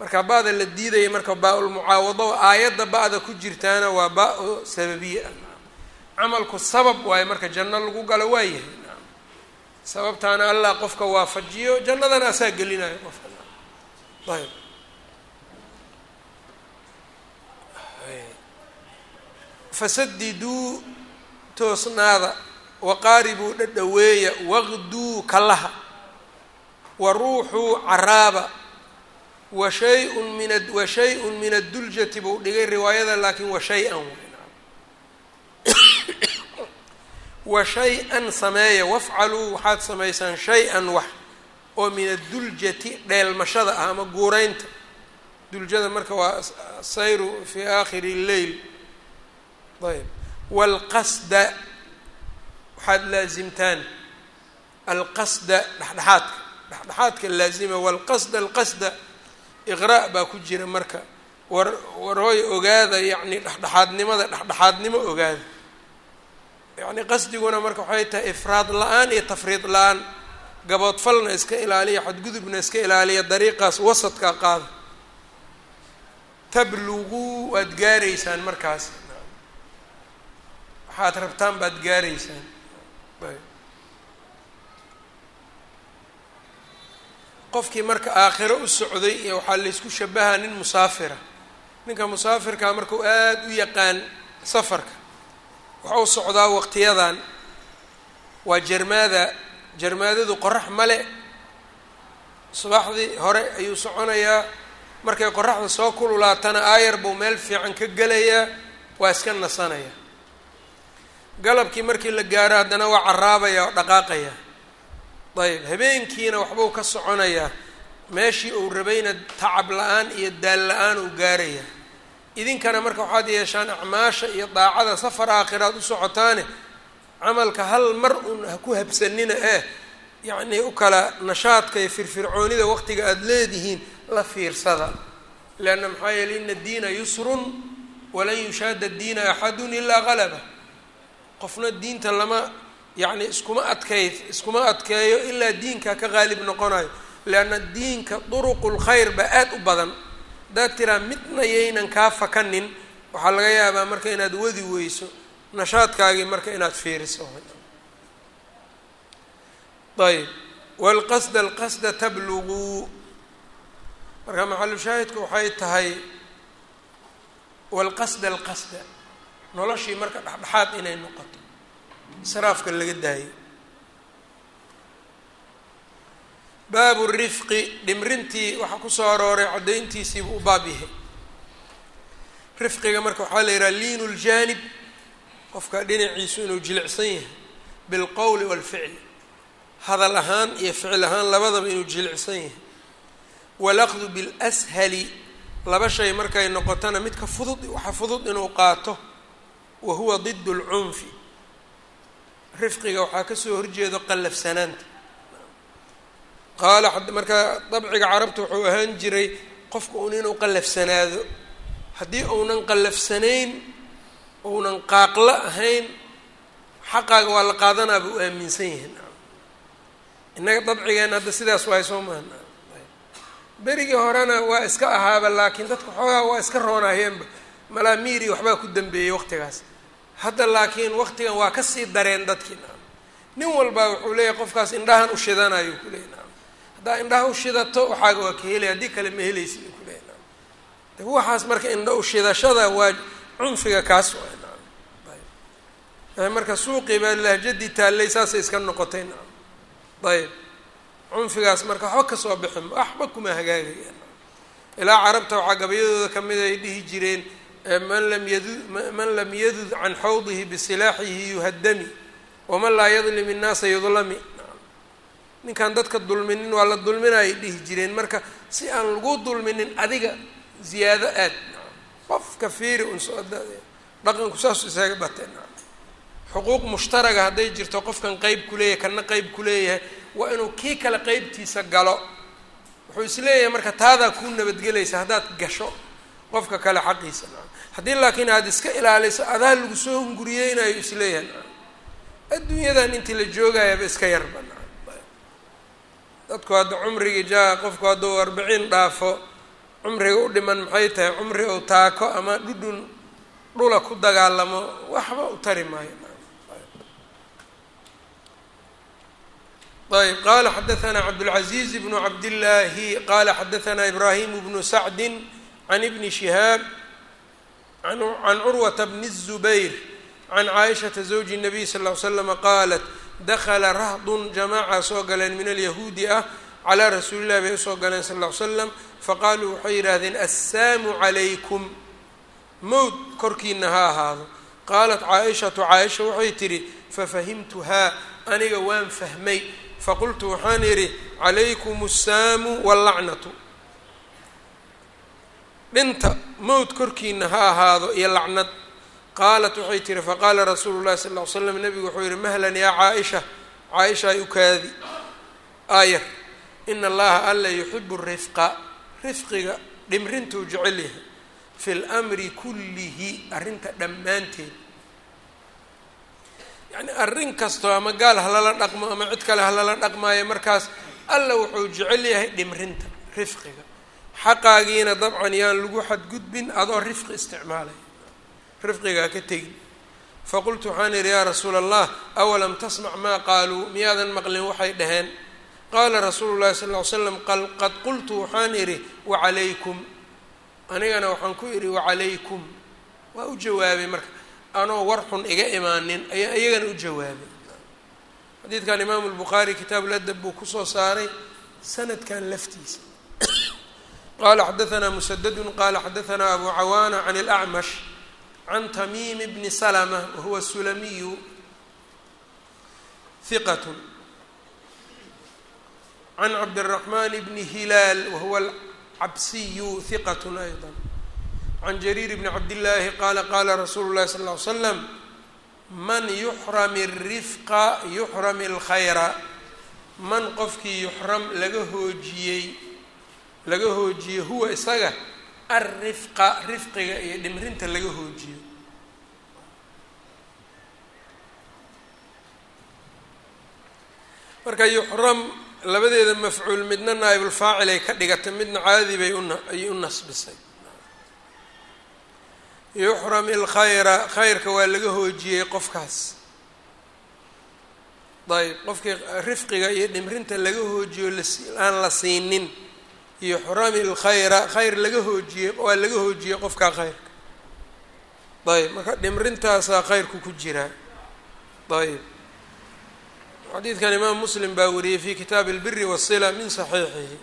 Marka ba-da la diidaya marka baa-ulmucaawado aayadda ba-da ku jirtaana waa ba'o sababiye ah camalku sabab waayo marka janno lagu galo waa yahay sababtaana allah qofka waafajiyo jannadana asaa gelinayo qofka. Ayb. Fasadiduu toosnaada waqaaribuu dhadhaweeya waqduu kalaha wa ruuxuu caraaba wa shay-un min wa shay-un min adduljati buu dhigay riwaayada laakiin wa shay-an wa shay-an sameeya wafcaluu waxaad samaysaan shay-an wax oo min adduljati dheelmashada ah ama guureynta duljada marka waa sayru fi aakhiri lleyl ayb waalqasda waxaad laasimtaan alqasda dhexdhexaadka. Dhexdhexaadka laazima waalqasda alqasda iqraa' baa ku jira marka. War warhooy ogaada yacni dhexdhexaadnimada dhexdhexaadnimo ogaada yacni qasdiguna marka waxay tahay ifraad la'aan iyo tafriid la'aan. Gaboodfalna iska ilaaliya xadgudubna iska ilaaliya dariiqaas wasadkaa qaada tabluguu waad gaaraysaan markaas. Waxaad rabtaan baad gaaraysaan. Qofkii marka aakhiro u socday iyo waxaa laysku shabahaa nin musaafira. Ninka musaafirkaa markuu aada u yaqaan safarka waxau socdaa waqtiyadan. Waa jarmaada jarmaadadu qorax male subaxdii hore ayuu soconayaa. Markay qoraxda soo kululaatana aayar buu meel fiican ka gelayaa waa iska nasanaya. Galabkii markii la gaaro haddana waa caraabaya oo dhaqaaqaya. Ayb habeenkiina waxbuu ka soconayaa. Meeshii uu rabayna tacab la'aan iyo daal la'aan uu gaaraya idinkana marka waxaad yeeshaan acmaasha iyo daacada safar aakhiraad u socotaane camalka hal mar un ha ku habsanina eh yacnii u kala nashaadka iyo firfircoonida waqtiga aada leedihiin la fiirsada. Leanna maxaa yeele ina diina yusrun walan yushaada diina axadun ilaa qalaba qofna diinta lama yacni iskuma adkey iskuma adkeeyo ilaa diinka ka qaalib noqonayo. Leanna diinka duruqu lkhayr baa aada u badan haddaad tiraa midna yaynan kaa fakanin. Waxaa laga yaabaa marka inaad wadi weyso nashaadkaagii marka inaad fiiriso. Ayb wlqasda alqasda tabluguu marka maxalushaahidku waxay tahay walqasda alqasda noloshii marka dhexdhexaad inay noqoto. Israafka laga daayo baabu rifqi dhimrintii waxaa ku soo arooray caddayntiisiibuu u baab yahay. Rifqiga marka waxaa la yidhaha liinu ljaanib qofka dhinaciisu inuu jilicsan yahay bilqowli waalficli hadal ahaan iyo ficil ahaan labadaba inuu jilicsan yahay. Walaqdu bilashali laba shay markay noqotona midka fudud waxa fudud inuu qaato wa huwa did lcunfi rifqiga waxaa ka soo horjeedo qallafsanaanta qaala marka dabciga carabta wuxuu ahaan jiray qofka uun inuu qallafsanaado. Haddii uunan qallafsanayn uunan qaaqlo ahayn xaqaaga waa la qaadanaa buu aaminsan yahay. Innaga dabcigeenna hadda sidaas waay soo mahan berigii horena waa iska ahaaba laakiin dadka xoogaa waa iska roonaayeenba. Malaa miiri waxbaa ku dambeeyey waqtigaas. Hadda laakiin waqtigan waa ka sii dareen dadkii nin walbaa wuxuu leeyahay qofkaas indhahan u shidanayo ku leeyay naam haddaa indhaha u shidato waxaaga waa ka helaya haddii kale ma de waxaas marka indha u shidashada waa cunfiga kaas waay marka suuqii baa lahjadii taallay saasay iska noqotay naam. Ayb cunfigaas marka waxba ka soo bixin waxba kuma hagaagaya ilaa carabta waxaa gabayadooda ka mid ay dhihi jireen man lam yadud man lam yadud can xawdihi bisilaaxihi yuhadami waman laa yadlim innaasa yudlami ninkaan dadka dulminin waa la dulminayay dhihi jireen. Marka si aan lagu dulminin adiga ziyaado aad. Qofka fiiri un dhaqanku isaga bateen xuquuq mushtaraga hadday jirto qofkan qeyb kuleeyahay kana qeyb kuleeyahay waa inuu kii kale qeybtiisa galo. Wuxuu is leeyahay marka taadaa kuu nabadgelaysa haddaad gasho qofka kale xaqiisa. Haddii laakiin aada iska ilaaliso adaa lagu soo hunguriyeynayo is leeyahay adduunyadan intii la joogayaba iska yarba dadku hadda cumrigii jaa qofku hadduu arbiciin dhaafo cumriga u dhiman maxay tahay cumri ou taako ama dhudhun dhula ku dagaalamo waxba u tari maayo ayb qala xadaثna cabdالعaزيز بن cabdالlahi qala xadaثna ibrahim بن sacdi عan ibni شihaab can curwaةa bn الزubayr can caaishaةa زawji الnabiy sal اه ly slm qaalat dakhala rahdun jamaaca soo galeen min alyahuudi ah calaa rasuulillahi bay u soo galeen sal ll ly slam faqaaluu waxay yidhaahdeen assaamu calaykum mowd korkiina ha ahaado qaalat caaishatu caaisha waxay tidhi fafahimtuhaa aniga waan fahmay faqultu waxaan idhi calaykum assaamu wallacnatu dhinta mowd korkiina ha ahaado iyo lacnad qaalat waxay tihi faqaala rasuulu llahi sal ll ly slam nabigu wuxuu yihi mahlan yaa caaisha? Caaisha ay ukaadi aayar ina allaha alla yuxibu rifqa. Rifqiga dhimrintuu jecel yahay. Fi lmri kullihi arrinta dhammaanteed. Yacni arrin kastoo ama gaal halala dhaqmo ama cid kale halala dhaqmaayo markaas alla wuxuu jecel yahay dhimrinta rifqiga. Xaqaagiina dabcan yaan lagu xadgudbin adoo rifqi isticmaalaya rifqigaa ka tegin. Faqultu waxaan idhi yaa rasuula allah awalam tasmac maa qaaluu miyaadan maqlin waxay dhaheen? Qaala rasuulu llahi sal ll ly slam qad qultu waxaan idhi wacalaykum anigana waxaan ku idhi wacalaykum waa u jawaabay marka. Anoo war xun iga imaanin ayaa iyagana u jawaabay. Xadiidkan imaamu lbukhaari kitaabuladab buu ku soo saaray sanadkan laftiisa. Qala xadaanaa musadadun qala xadaanaa abu cawaana can اlacmash can tamiim bni salma wahuwa sulamiyu hiqat can cabdiraxmaan bni hilaal wahuwa alcabsiyu hiqat ayضa can jariir bni cabdillaahi qaala qaala rasuulu llahi sala ll ly slam man yuxrami alrifqa yuxrami alkhayra man qofkii yuxram laga hoojiyey laga hoojiyey huwa isaga alrifqa rifqiga iyo dhimrinta laga hoojiyo. Marka yuxram labadeeda mafcuul midna naa'ibulfaacil ay ka dhigatay midna caadi bay una ayay u nasbisay. Yuxram ilkhayra khayrka waa laga hoojiyey qofkaas. Ayb qofkii rifqiga iyo dhimrinta laga hoojiyo aan la siinin yuxrami lkhayra khayr laga hoojiyey waa laga hoojiyey qofkaa khayrka ayb marka dhimrintaasaa khayrku ku jiraa ayb xadiidkan imaam muslim baa wariyey fi kitaabi اlbiri wالsila min صaxiixihi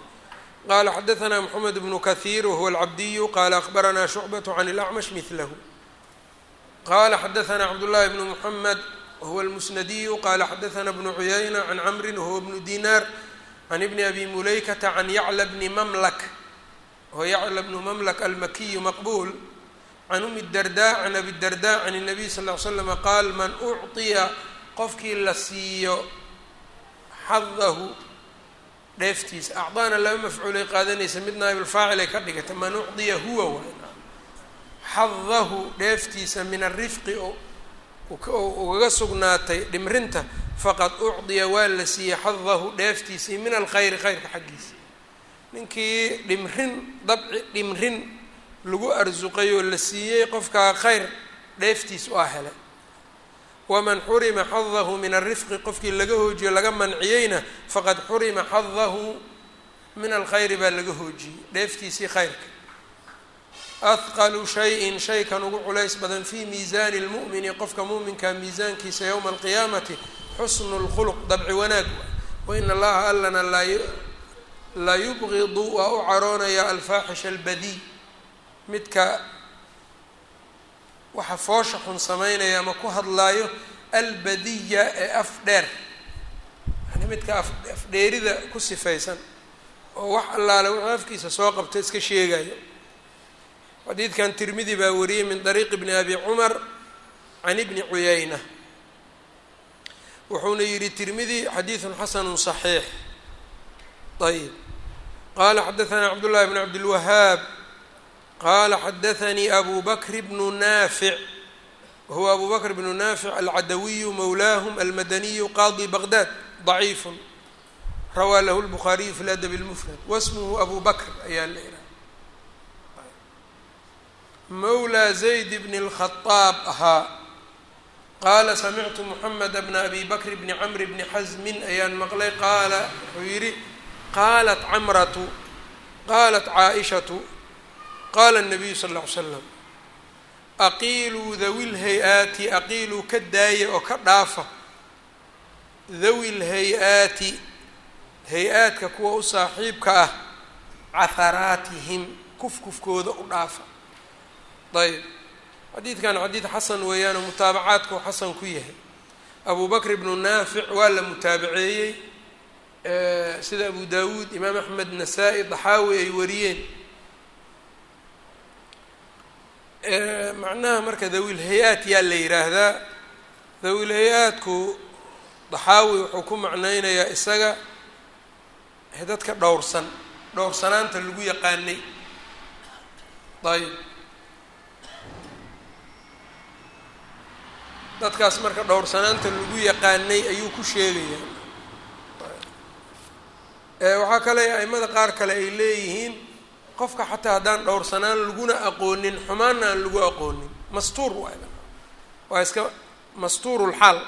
qala xadaثna mxamed bnu kahiir wahuwa alcabdiyu qala akhbarana shucbaة can اlacmash mihlahu qala xadaثna cabdullahi bnu mxamed wahuwa almusnadiyu qala xadaثna bnu cuyayna can camri wahuwa bnu dinar can ibni abi mulaykata can yacla bni mamlak wahuwa yacla bnu mamlak almakiyu maqbul can umi darda can abi darda can الnabiy sal ly slama qaal man ucطiya qofkii la siiyo xadahu dheeftiisa acdaana laba mafcuulay qaadanaysa mid naaibulfaacil ay ka dhigata man ucdiya huwa waay xadahu dheeftiisa min arifqi oo ugaga sugnaatay dhimrinta faqad ucdiya waa la siiyey xadahu dheeftiisii min alkhayri khayrka xaggiisa. Ninkii dhimrin dabci dhimrin lagu arsuqay oo la siiyey qofkaa khayr dheeftiis waa helay. Waman xurima xadahu min alrifqi qofkii laga hoojiyo laga manciyeyna faqad xurima xadahu min alkhayri baa laga hoojiyey dheeftiisii khayrka ahqalu shayin shaykan ugu culays badan fii miisaani lmu'mini qofka muuminka miisaankiisa yowma alqiyaamati xusnu lkhuluq dabci wanaag wain allaha allana laa yubqidu waa u caroonaya alfaaxisha albadiy midka waxa foosha xun samaynaya ama ku hadlaayo albadiya ee af dheer yani midka af afdheerida ku sifaysan oo wax allaale wuxuu afkiisa soo qabta iska sheegayo xadiidkan tirmidi baa wariyey min dariiqi bni abi cumar can ibni cuyayna wuxuuna yidhi tirmidi xadiidun xasanu صaxiix ayb qala xadaثna cabdullahi bn cabdilwahaab qala xadaثanii abu bakr bnu naafic wahuwa abu bakr bnu naafic alcadawiyu mawlaahum almadaniyu qaadi baqdad ضaciif rawaa lahu lbukhaariyu fi ladab اlmufrad wasmuhu abu bakr ayaa la ihaha mawlى zayd bn اlkhaطaab ahaa qaala samictu moxamed bna abi bakr bni camr bni xasmin ayaan maqlay qaala wuxuu yidhi qaalat camratu qaalat caaishatu qaala الnabiyu sal ll ly slam aqiiluu dawi lhay-aati aqiiluu ka daaya oo ka dhaafa dawi lhay-aati hay-aadka kuwa u saaxiibka ah caharaatihim kufkufkooda u dhaafa ayb xadiidkan xadiid xasan weeyaanoo mutaabacaadkuu xasan ku yahay. Abu bakr ibnu naafic waa la mutaabaceeyey. Sida abu dawuud imaam axmed nasaa-i daxaawi ay wariyeen. Macnaha marka dawil hay'aat yaa la yidhaahdaa dawil hay'aadku daxaawi wuxuu ku macnaynayaa isaga dadka dhowrsan. Dhowrsanaanta lagu yaqaanay. Ayb dadkaas marka dhowrsanaanta lagu yaqaanay ayuu ku sheegayaa waxaa kale aimada qaar kale ay leeyihiin qofka xataa haddaan dhowrsanaan laguna aqoonin xumaanna aan lagu aqoonin mastuur waay waa iska mastuurulxaal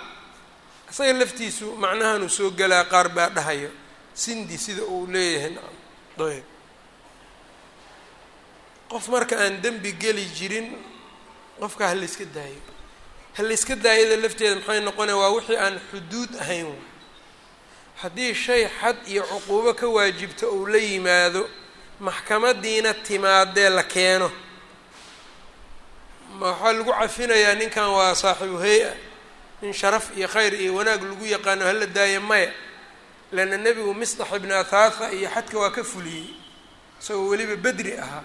isaga laftiisu macnahanuu soo gelaa qaar baa dhahayo sindi sida uu leeyahay nacam. Ayb. Qof marka aan dembi geli jirin qofka ha la daayo halayska daayada lafteeda maxay noqonaya waa wixii aan xuduud ahayn. Haddii shay xad iyo cuquubo ka waajibto uu la yimaado maxkamadiina timaadee la keeno. Waxaa lagu cafinayaa ninkan waa saaxibu hay'a nin sharaf iyo khayr iyo wanaag lagu yaqaano hala daaya maya. Leanna nebigu misdax ibni athaatha iyo xadka waa ka fuliyey isagoo weliba bedri ahaa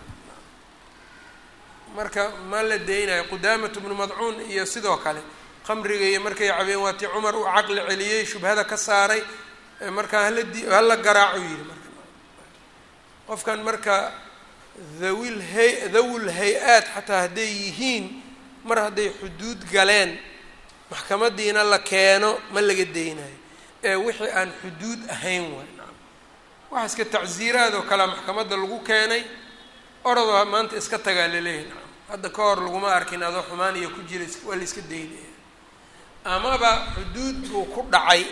marka ma la deynayo qudaamatu bnu madcuun iyo sidoo kale qamriga iyo markay cabeen waa tii cumar uu caqli celiyey shubhada ka saaray markaa hala di hala garaaco yidhi marka. Qofkan marka dhawil hay dhawul hay'aad xataa hadday yihiin mar hadday xuduud galeen maxkamadiina la keeno ma laga deynayo ee wixii aan xuduud ahayn waay. Naam. Waxa iska tacsiiraad oo kalea maxkamadda lagu keenay orodoo maanta iska tagaa laleeyahy hadda ka hor laguma arkin adoo xumaan iyo ku jira waa la iska daynaya. Amaba xuduud buu ku dhacay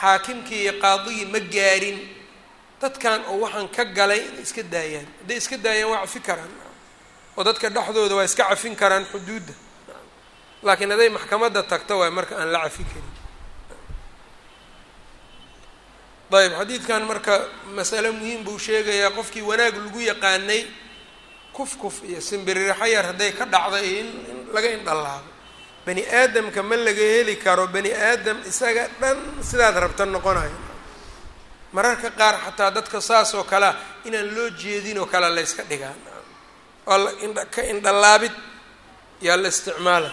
xaakimkii iyo qaadigii ma gaarin. Dadkan oo waxaan ka galay inay iska daayaan. Hadday iska daayaan waa cafi karaan. Oo dadka dhexdooda waa iska cafin karaan xuduudda. Laakiin hadday maxkamadda tagto waay marka aan la cafi karin. Ayb xadiidkan marka masale muhiim buu sheegayaa. Qofkii wanaag lagu yaqaanay kuf kuf iyo simbiriraxo yar hadday ka dhacda iyo in laga indhalaabo. Bani aadamka ma laga heli karo bani aadam isaga dhan sidaad rabta noqonayo mararka qaar xataa dadka saas oo kalea inaan loo jeedin oo kale la yska dhigaa oo ka indhalaabid yaa la isticmaala.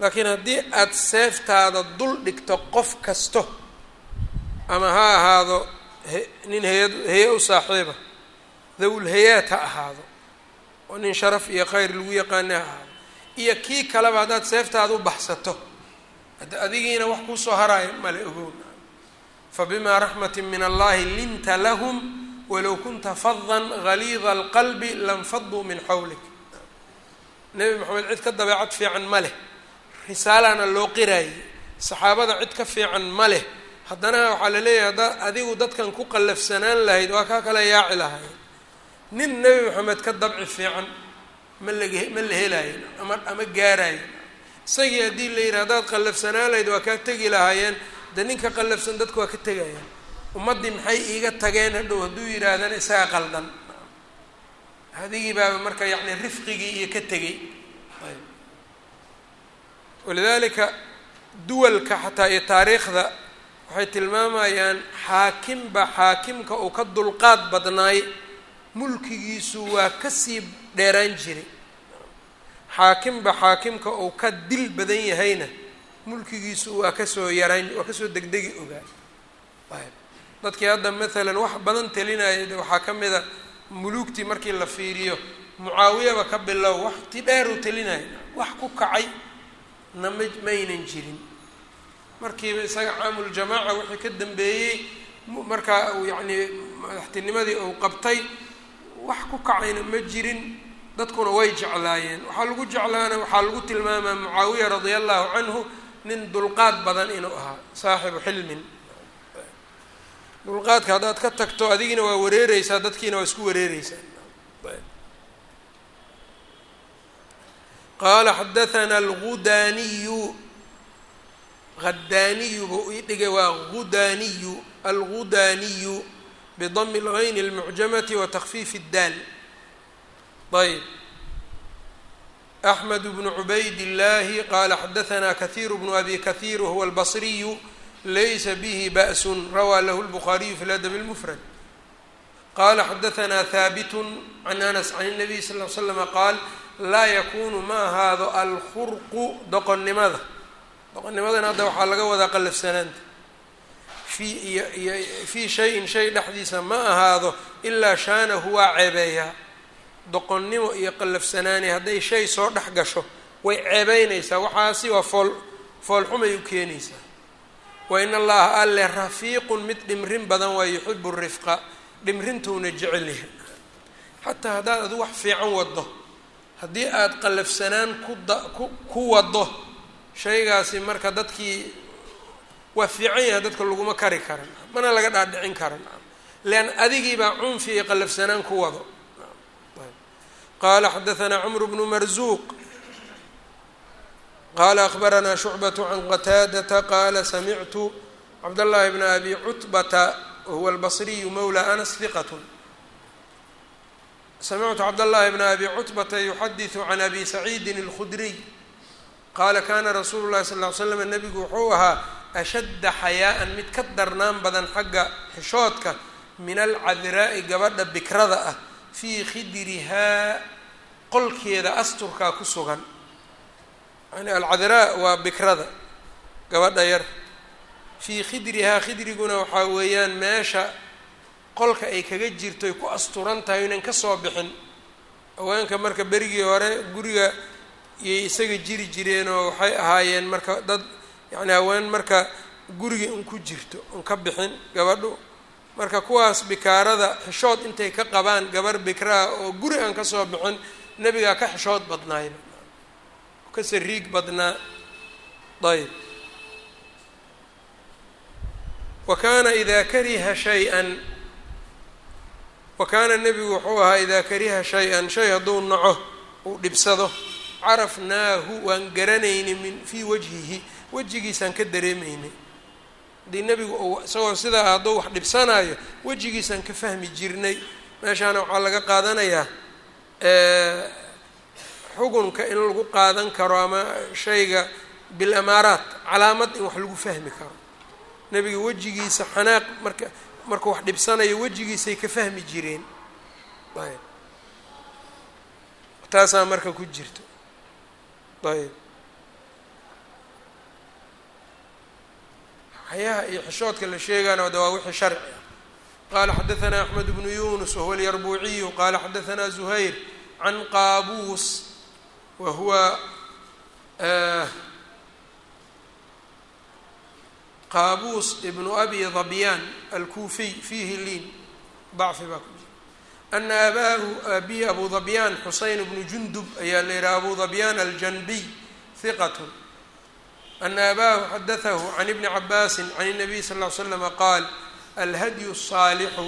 Laakiin haddii aada seeftaada dul dhigto qof kasto ama ha ahaado nin hay'a u saaxiiba dawul hay'aad ha ahaado oo nin sharaf iyo khayr lagu yaqaana ha ahaado iyo kii kaleba haddaad seeftaada u baxsato. Hadda adigiina wax kuusoo haraayo male ogow. Fabimaa raxmati min allahi linta lahum walow kunta fadan galiida alqalbi lanfaduu min xawlik nebi maxamed cid ka dabeecad fiican ma leh. Risaalana loo qiraayay saxaabada cid ka fiican ma leh. Haddana waxaa la leeyahay haddaa adigu dadkan ku qallafsanaan lahayd waa kaa kala yaaci lahayd nin nebi maxamed ka dabci fiican ma laga ma la helaayo ama ama gaaraayo isagii haddii la yidhi haddaad qallafsanaan lahayd waa kaa tegi lahaayeen. De ninka qallafsan dadku waa ka tegayaan. Ummaddii maxay iiga tageen hadhow hadduu yidhaahdana isaga qaldan? Adigii baaba marka yacni rifqigii iyo ka tegey. Ayb. Walidaalika duwalka xataa iyo taariikhda waxay tilmaamayaan xaakimba xaakimka uu ka dulqaad badnaay mulkigiisu waa ka sii dheeraan jiray. Xaakimba xaakimka uu ka dil badan yahayna mulkigiisu waa ka soo yaraan waa ka soo degdegi ogaa. Dadkii hadda maalan wax badan telinaya de waxaa ka mid a muluugtii markii la fiiriyo mucaawiyaba ka bilow waxti dheer uu telinaya wax ku kacay na ma maynan jirin. Markiiba isaga caamuljamaaca wixii ka dambeeyey markaa uu yacnii madaxtinimadii uu qabtay wax ku kacayna ma jirin dadkuna way jeclaayeen. Waxaa lagu jeclaana waxaa lagu tilmaamaa mucaawiya radia allahu canhu nin dulqaad badan inuu ahaa saaxibu xilmin. Dulqaadka haddaad ka tagto adigina waa wareereysaa dadkiina waa isku wareereysaa qaala xadathana algudaniyu hadaaniyu buu ii dhigay waa gudaniyu algudaniyu bidami اlgayni اlmucjamati wa takfiif اdaal ayb أحmed بن عubayd الlahi qala xadaثna kaثيir بن abi kaثيir whuwa الbصriyu laysa bه baأس rawى lah الbخariyu fi اladb الmfrad qala xadaثna haabit عan anas عan النabiy sal اه slm qaal laa yakunu ma ahaado alkhurqu doqonnimada doqonnimadana hadda waxaa laga wadaa qalafsanaanta fii iyo iyo fii shayin shay dhexdiisa ma ahaado ilaa shaanahu waa ceebeeyaa doqonnimo iyo qallafsanaani hadday shay soo dhex gasho way ceebeynaysaa waxaasi waa fool foolxumay u keenaysaa wa in allaha alle rafiiqun mid dhimrin badan waa yuxibu rifqa dhimrintuuna jecel yahay xataa haddaad adu wax fiican waddo haddii aada qallafsanaan kuda ku ku waddo shaygaasi marka dadkii waa fiican yahay dadka laguma kari karan mana laga dhaadhicin karan leanna adigiibaa cunfi iyo qallafsanaan ku wado qala xadaثna cmr bnu marzuq qala akbaranaa shucbaة can qataadata qaala samictu cabdالlahi bna abi cutbata wahuwa albصriyu mawla anas hiqat samictu cabdالlahi bna abi cutbata yuxadiثu can abi saciidi اlkhudriy qaala kana rasuulu lahi sal ly slam nebigu wuxuu ahaa ashadda xayaa'an mid ka darnaan badan xagga xishoodka min alcadraa'i gabadha bikrada ah fii khidrihaa qolkeeda asturkaa ku sugan yani alcadraa waa bikrada gabadha yar fii khidrihaa khidriguna waxaa weeyaan meesha qolka ay kaga jirtoy ku asturan tahay inan ka soo bixin haweenka marka berigii hore guriga iyay isaga jiri jireen oo waxay ahaayeen marka dad yacni haween marka guriga un ku jirto un ka bixin gabadhu marka kuwaas bikaarada xishood intay ka qabaan gabar bikraa oo guri aan ka soo bixin nebigaa ka xishood badnaay ka sariig badnaa. Ayb wa kaana idaa kariha shay-an wa kaana nebigu wuxuu ahaa idaa kariha shay-an shay hadduu naco uu dhibsado carafnaahu waan garanayni min fii wajhihi wejigiisaan ka dareemaynay. Haddii nebigu uu isagoo sidaa hadduu wax dhibsanaayo wejigiisaan ka fahmi jirnay. Meeshaana waxaa laga qaadanayaa xukunka in lagu qaadan karo ama shayga bilamaaraat calaamad in wax lagu fahmi karo. Nebiga wejigiisa xanaaq marka markuu wax dhibsanayo wejigiisay ka fahmi jireen. Ayb taasaa marka ku jirto. Ayb xayaha iyo xishoodka la sheegaana de waa wixii sharci ah. Qala xadaثna axmed bnu yunus wahuwa alyarbuuciyu. Qala xadaثna zuhayr can qaabuus wa huwa qaabuus ibnu abi dabyaan alkuufiy fiihi liin. Dacfi baa ku jira. Ana abaahu abi abu dabyaan xuseyn bnu jundub ayaa la yihaha abu dabyaan aljanbiy hiqat ana abaahu xadatahu can ibni cabaasi can الnabiy sal ll ly slama qaal alhadyu الsaalixu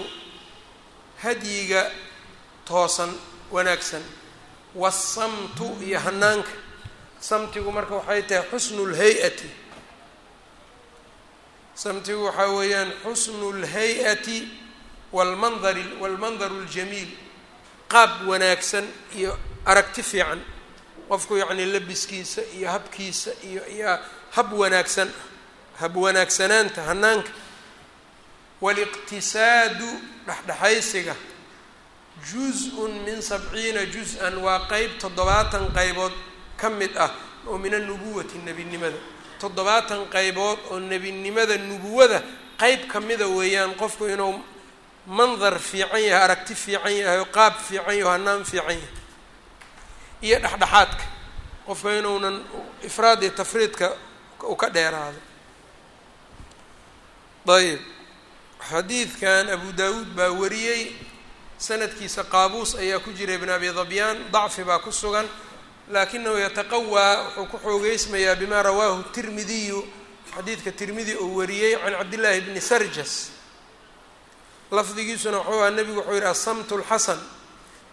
hadyiga toosan wanaagsan wasamtu iyo hanaanka samtigu marka waxay tahay xusnu lhay-ati samtigu waxaa weeyaan xusnu lhay-ati walmandari walmandaru اljamiil qaab wanaagsan iyo aragti fiican qofku yacni labiskiisa iyo habkiisa iyo iyo hab wanaagsan hab wanaagsanaanta hanaanka waliqtisaadu dhexdhexaysiga juz-un min sabciina juz-an waa qeyb toddobaatan qaybood ka mid ah oo min anubuwati nebinimada. Toddobaatan qaybood oo nebinimada nubuwada qeyb ka mida weeyaan qofku inuu mandar fiican yahay aragti fiican yahay oo qaab fiican yaho hanaan fiican yahay. Iyo dhexdhexaadka qofka inuunan ifraad iyo tafriidka ka dheeraado ayb xadiidkan abu daawuud baa wariyey sanadkiisa qaabuus ayaa ku jira ibn abi dabyaan dacfi baa ku sugan laakinahu yataqawaa wuxuu ku xoogeysmayaa bima rawaahu tirmidiyu xadiidka tirmidi oo wariyey can cabdillaahi bni sarjas lafdigiisuna wuxuu aha nebigu wuxuu yihi asamtu lxasan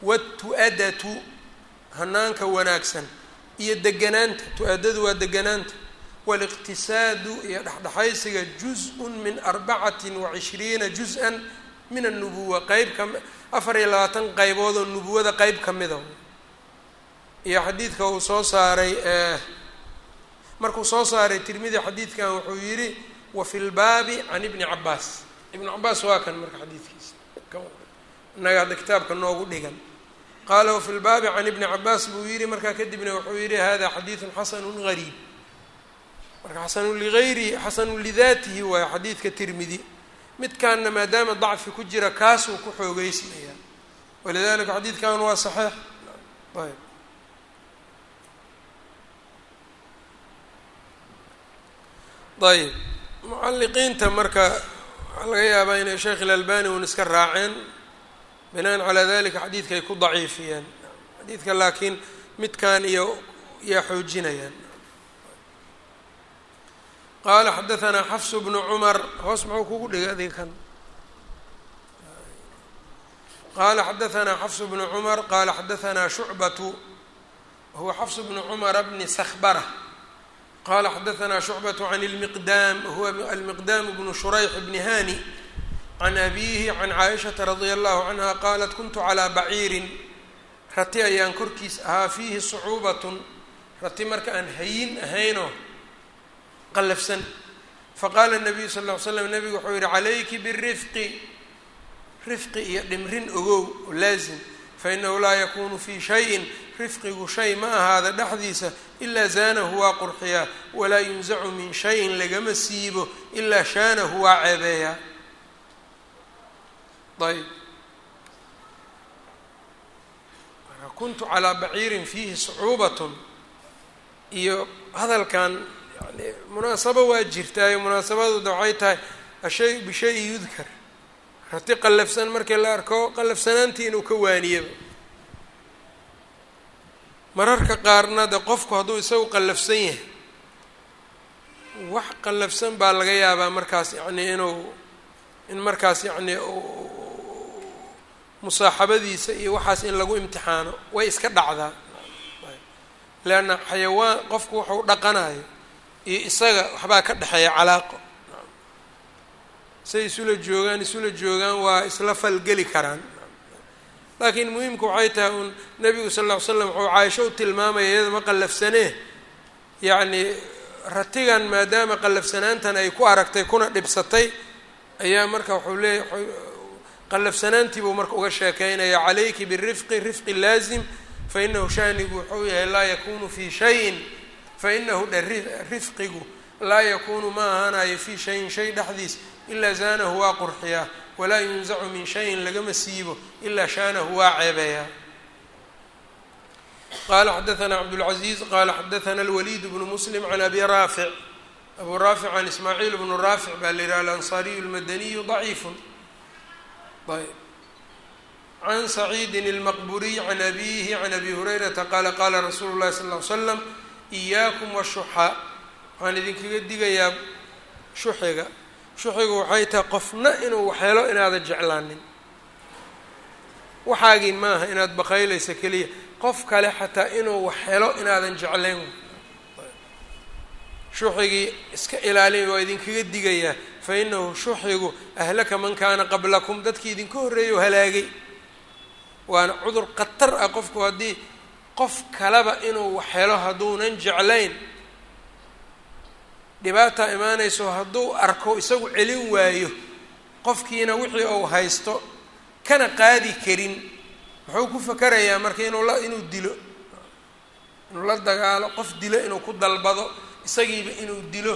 watu-adatu hanaanka wanaagsan iyo deganaanta tu-adadu waa deganaanta waliqtisaadu iyo dhexdhexaysiga juz-un min arbacati wacishriina juz-an min annubuwa qeyb ka afar iyo labaatan qaybood oo nubuwada qeyb ka mida iyo xadiidka uu soo saaray markuu soo saaray tirmidi xadiidkan wuxuu yidhi wa fi lbaabi can ibni cabaas ibnu cabaas waa kan marka xadiidkiisa innaga hadda kitaabka noogu dhigan qaala wafi lbaabi can ibni cabaas buu yidhi markaa kadibna wuxuu yidhi hada xadiidun xasanu gariib marka xasanu ligayri xasanu lidaatihi waayo xadiidka tirmidi. Midkaanna maadaama dacfi ku jira kaasuu ku xoogeysmaya walidalika xadiidkan waa saxiix. Ayb. Ayb. Mucalliqiinta marka waxaa laga yaabaa inay sheekh ilalbani un iska raaceen. Binaan calaa dalika xadiidka ay ku daciifiyeen. Xadiidka laakiin midkan iyo yaa xoojinayaan qaala xadahanaa xafsu bnu cumar hoos muxuu kugu dhigay adiga kan qaala xadahanaa xafsu bnu cumar qaala xadahanaa shucbatu wahuwa xafsu bnu cumara bni sakhbara. Qala xadahanaa shucbatu can lmiqdaam wahuwa almiqdaamu bnu shurayx bni hani can abiihi can caaishata radia allahu canha qaalat kuntu calaa baciirin. Rati ayaan korkiis ahaa fiihi sucuubatun rati marka aan hayin ahaynoo qallafsan. Faqaala الnabiyu sal ll ly slam nabigu wuxuu yihi calayki birifqi. Rifqi iyo dhimrin ogow oo laazim. Fainahu laa yakunu fii shayin. Rifqigu shay ma ahaada dhexdiisa ilaa zaanahu waa qurxiyaa. Walaa yunzacu min shayin lagama siibo ilaa shaanahu waa ceebeeyaa ayb kuntu calaa baciirin fiihi sucuubatun. Iyo hadalkan yani munaasabo waa jirtaayo munaasabadooda waxay tahay. Ashay bishayi yudkar rati qallafsan markii la arko qallafsanaantii inuu ka waaniyaba. Mararka qaarna de qofku hadduu isagu qallafsan yahay wax qallafsan baa laga yaabaa markaas yacni inuu in markaas yacni musaaxabadiisa iyo waxaas in lagu imtixaano way iska dhacdaa. Leanna xayawaan qofku wuxuu dhaqanayo iyo isaga waxbaa ka dhexeeya calaaqo. Say isula joogaan isula joogaan waa isla falgeli karaan. Laakiin muhiimku waxay tahay uun nebigu sal ll ly slam wuxuu caaisho u tilmaamaya iyada ma qallafsanee? Yacni ratigan maadaama qallafsanaantan ay ku aragtay kuna dhibsatay ayaa marka wuxuu leeyahy qallafsanaantii buu marka uga sheekeynaya calayki birifqi rifqi laazim fainahu shaanigu wuxuu yahay laa yakunu fii shayin fainahu dhe rifqigu laa yakunu ma ahaanayo fii shayin shay dhexdiis ilaa zaanahu waa qurxiyaa walaa yunzacu min shayin lagama siibo ilaa shaanahu waa ceebeeyaa qala xadaثna cabdالcaزiز qala xadaثna اlwlid bnu muslim can abi raafic abu raafic can ismaaciil bnu raafic baa la yidhaha alansariyu اlmadaniyu ضaciif ayb can saciidi اlmaqburiy can abihi can abi hurayrata qaala qaala rasuulu اlahi sal ly slam إiyaakum wshuxa waxaan idinkaga digayaa shuxiga. Shuxigu waxay tahay qofna inuu waxhelo inaadan jeclaanin. Waxaagii maaha inaad baqayleysa keliya. Qof kale xataa inuu wax helo inaadan jeclayn. Shuxigii iska ilaalin waa idinkaga digayaa. Fa inahu shuxigu ahlaka man kaana qablakum. Dadkii idinka horreeya halaagay. Waana cudur khatar ah qofku haddii qof kaleba inuu wax helo hadduunan jeclayn. Dhibaataa imaanayso hadduu arko isagu celin waayo qofkiina wixii uu haysto kana qaadi karin. Muxuu ku fakarayaa marka inuu la inuu dilo inuu la dagaalo qof dilo inuu ku dalbado isagiiba inuu dilo.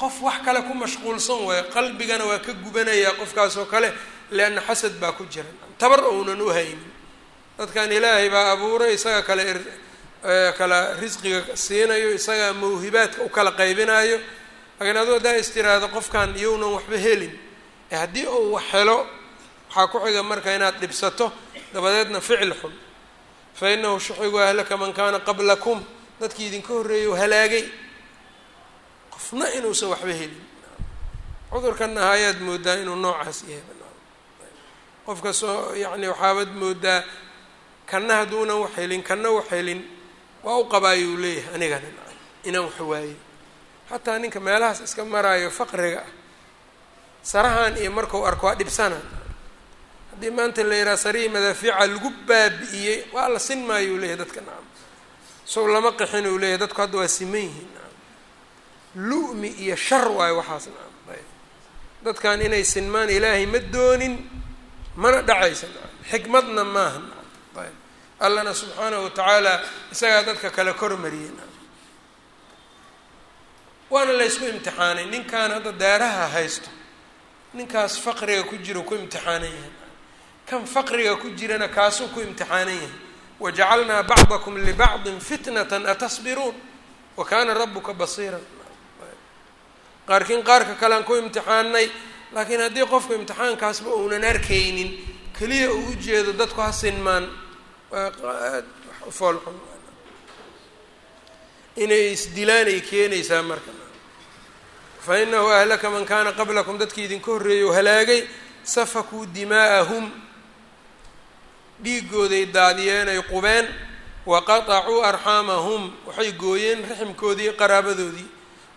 Qof wax kale ku mashquulsan waayo qalbigana waa ka gubanayaa qofkaas oo kale leanna xasad baa ku jira. Tabar ounan u haynin dadkan ilaahay baa abuuray isaga kale kala risqiga siinayo isagaa mawhibaadka u kala qaybinayo laakiin aduu haddaa is tiraahdo qofkan iyounan waxba helin. Ee haddii uu wax helo waxaa ku xiga marka inaad dhibsato dabadeedna ficil xun. Fa inahu shuxigu ahlaka man kaana qablakum. Dadkii idinka horreeyay oo halaagay. Qofna inuusan waxba helin. Cudurkanna hayaad moodaa inuu noocaas yahay. Qofka soo yacni waxaabad moodaa kanna hadduunan wax helin kanna wax helin waa u qabaayuu leeyahay anigana inaan wax waayo xataa ninka meelahaas iska maraayo faqriga ah sarahan iyo markau arko waa dhibsana. Haddii maanta la yidhaha sarihii madaafiica lagu baabi'iyey waa la sin maayo u leeyahay dadka nacam sow lama qixin uu leeyahay dadku hadda waa siman yihiin nacam lu'mi iyo shar waayo waxaas nacam dadkan inay sinmaan ilaahay ma doonin mana dhacaysa nacam xikmadna maaha allana subxaanahu watacaala isagaa dadka kale kormariyey nacam waana laysku imtixaanay. Ninkan hadda daaraha haysto ninkaas faqriga ku jiro ku imtixaanan yahay kan faqriga ku jirana kaasuu ku imtixaanan yahay wajacalnaa bacdakum libacdin fitnatan atasbiruun wa kaana rabuka basiiran. Qaarkiin qaarka kalean ku imtixaanay laakiin haddii qofku imtixaankaasba uunan arkaynin keliya uu ujeedo dadku ha sinmaan aad foolxun inay isdilaanay keenaysaa marka. Fa inahu ahlaka man kaana qablakum dadkii idinka horreeyay oo halaagay safakuu dimaa'ahum. Dhiigooday daadiyeen ay qubeen wa qatacuu arxaamahum. Waxay gooyeen raximkoodii qaraabadoodii.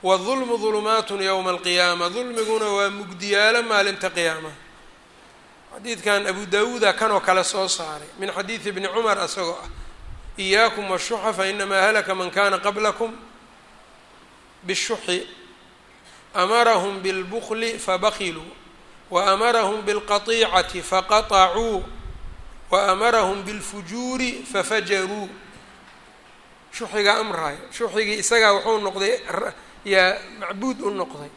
Wadulmu dulumaatun yowma alqiyaama. Dulmiguna waa mugdiyaalo maalinta qiyaamaha xadiidkan abu daawuuda kanoo kale soo saaray. Min xadiidi bni cumar isagoo ah iyaakum washuxa fainamaa halaka man kana qablakum bishuxi. Amarahum bilbukli fabakiluu waamarahum bilqaطicati faqaطacuu waamarahum bilfujuuri fafajaruu shuxiga amraayo shuxigii isagaa wuxuu noqday yaa macbuud u noqday.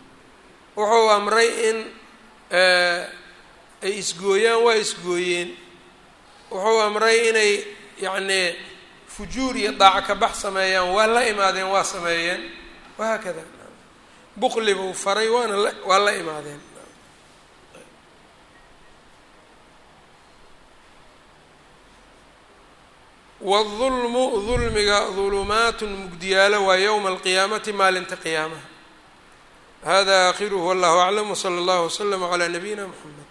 Wuxuu amray in ay isgooyaan waa isgooyeen wuxuu amray inay yacnii fujuur iyo daaco ka bax sameeyaan waa la imaadeen waa sameeyeen wahaakada bukli buu faray waana la waa la imaadeen wاdulmu dulmiga dulumaatun mugdiyaalo waa yowma alqiyaamati maalinta qiyaamaha hada akhiruhu wallahu aclam wslى اllah wslm عlى nabiyina mxamed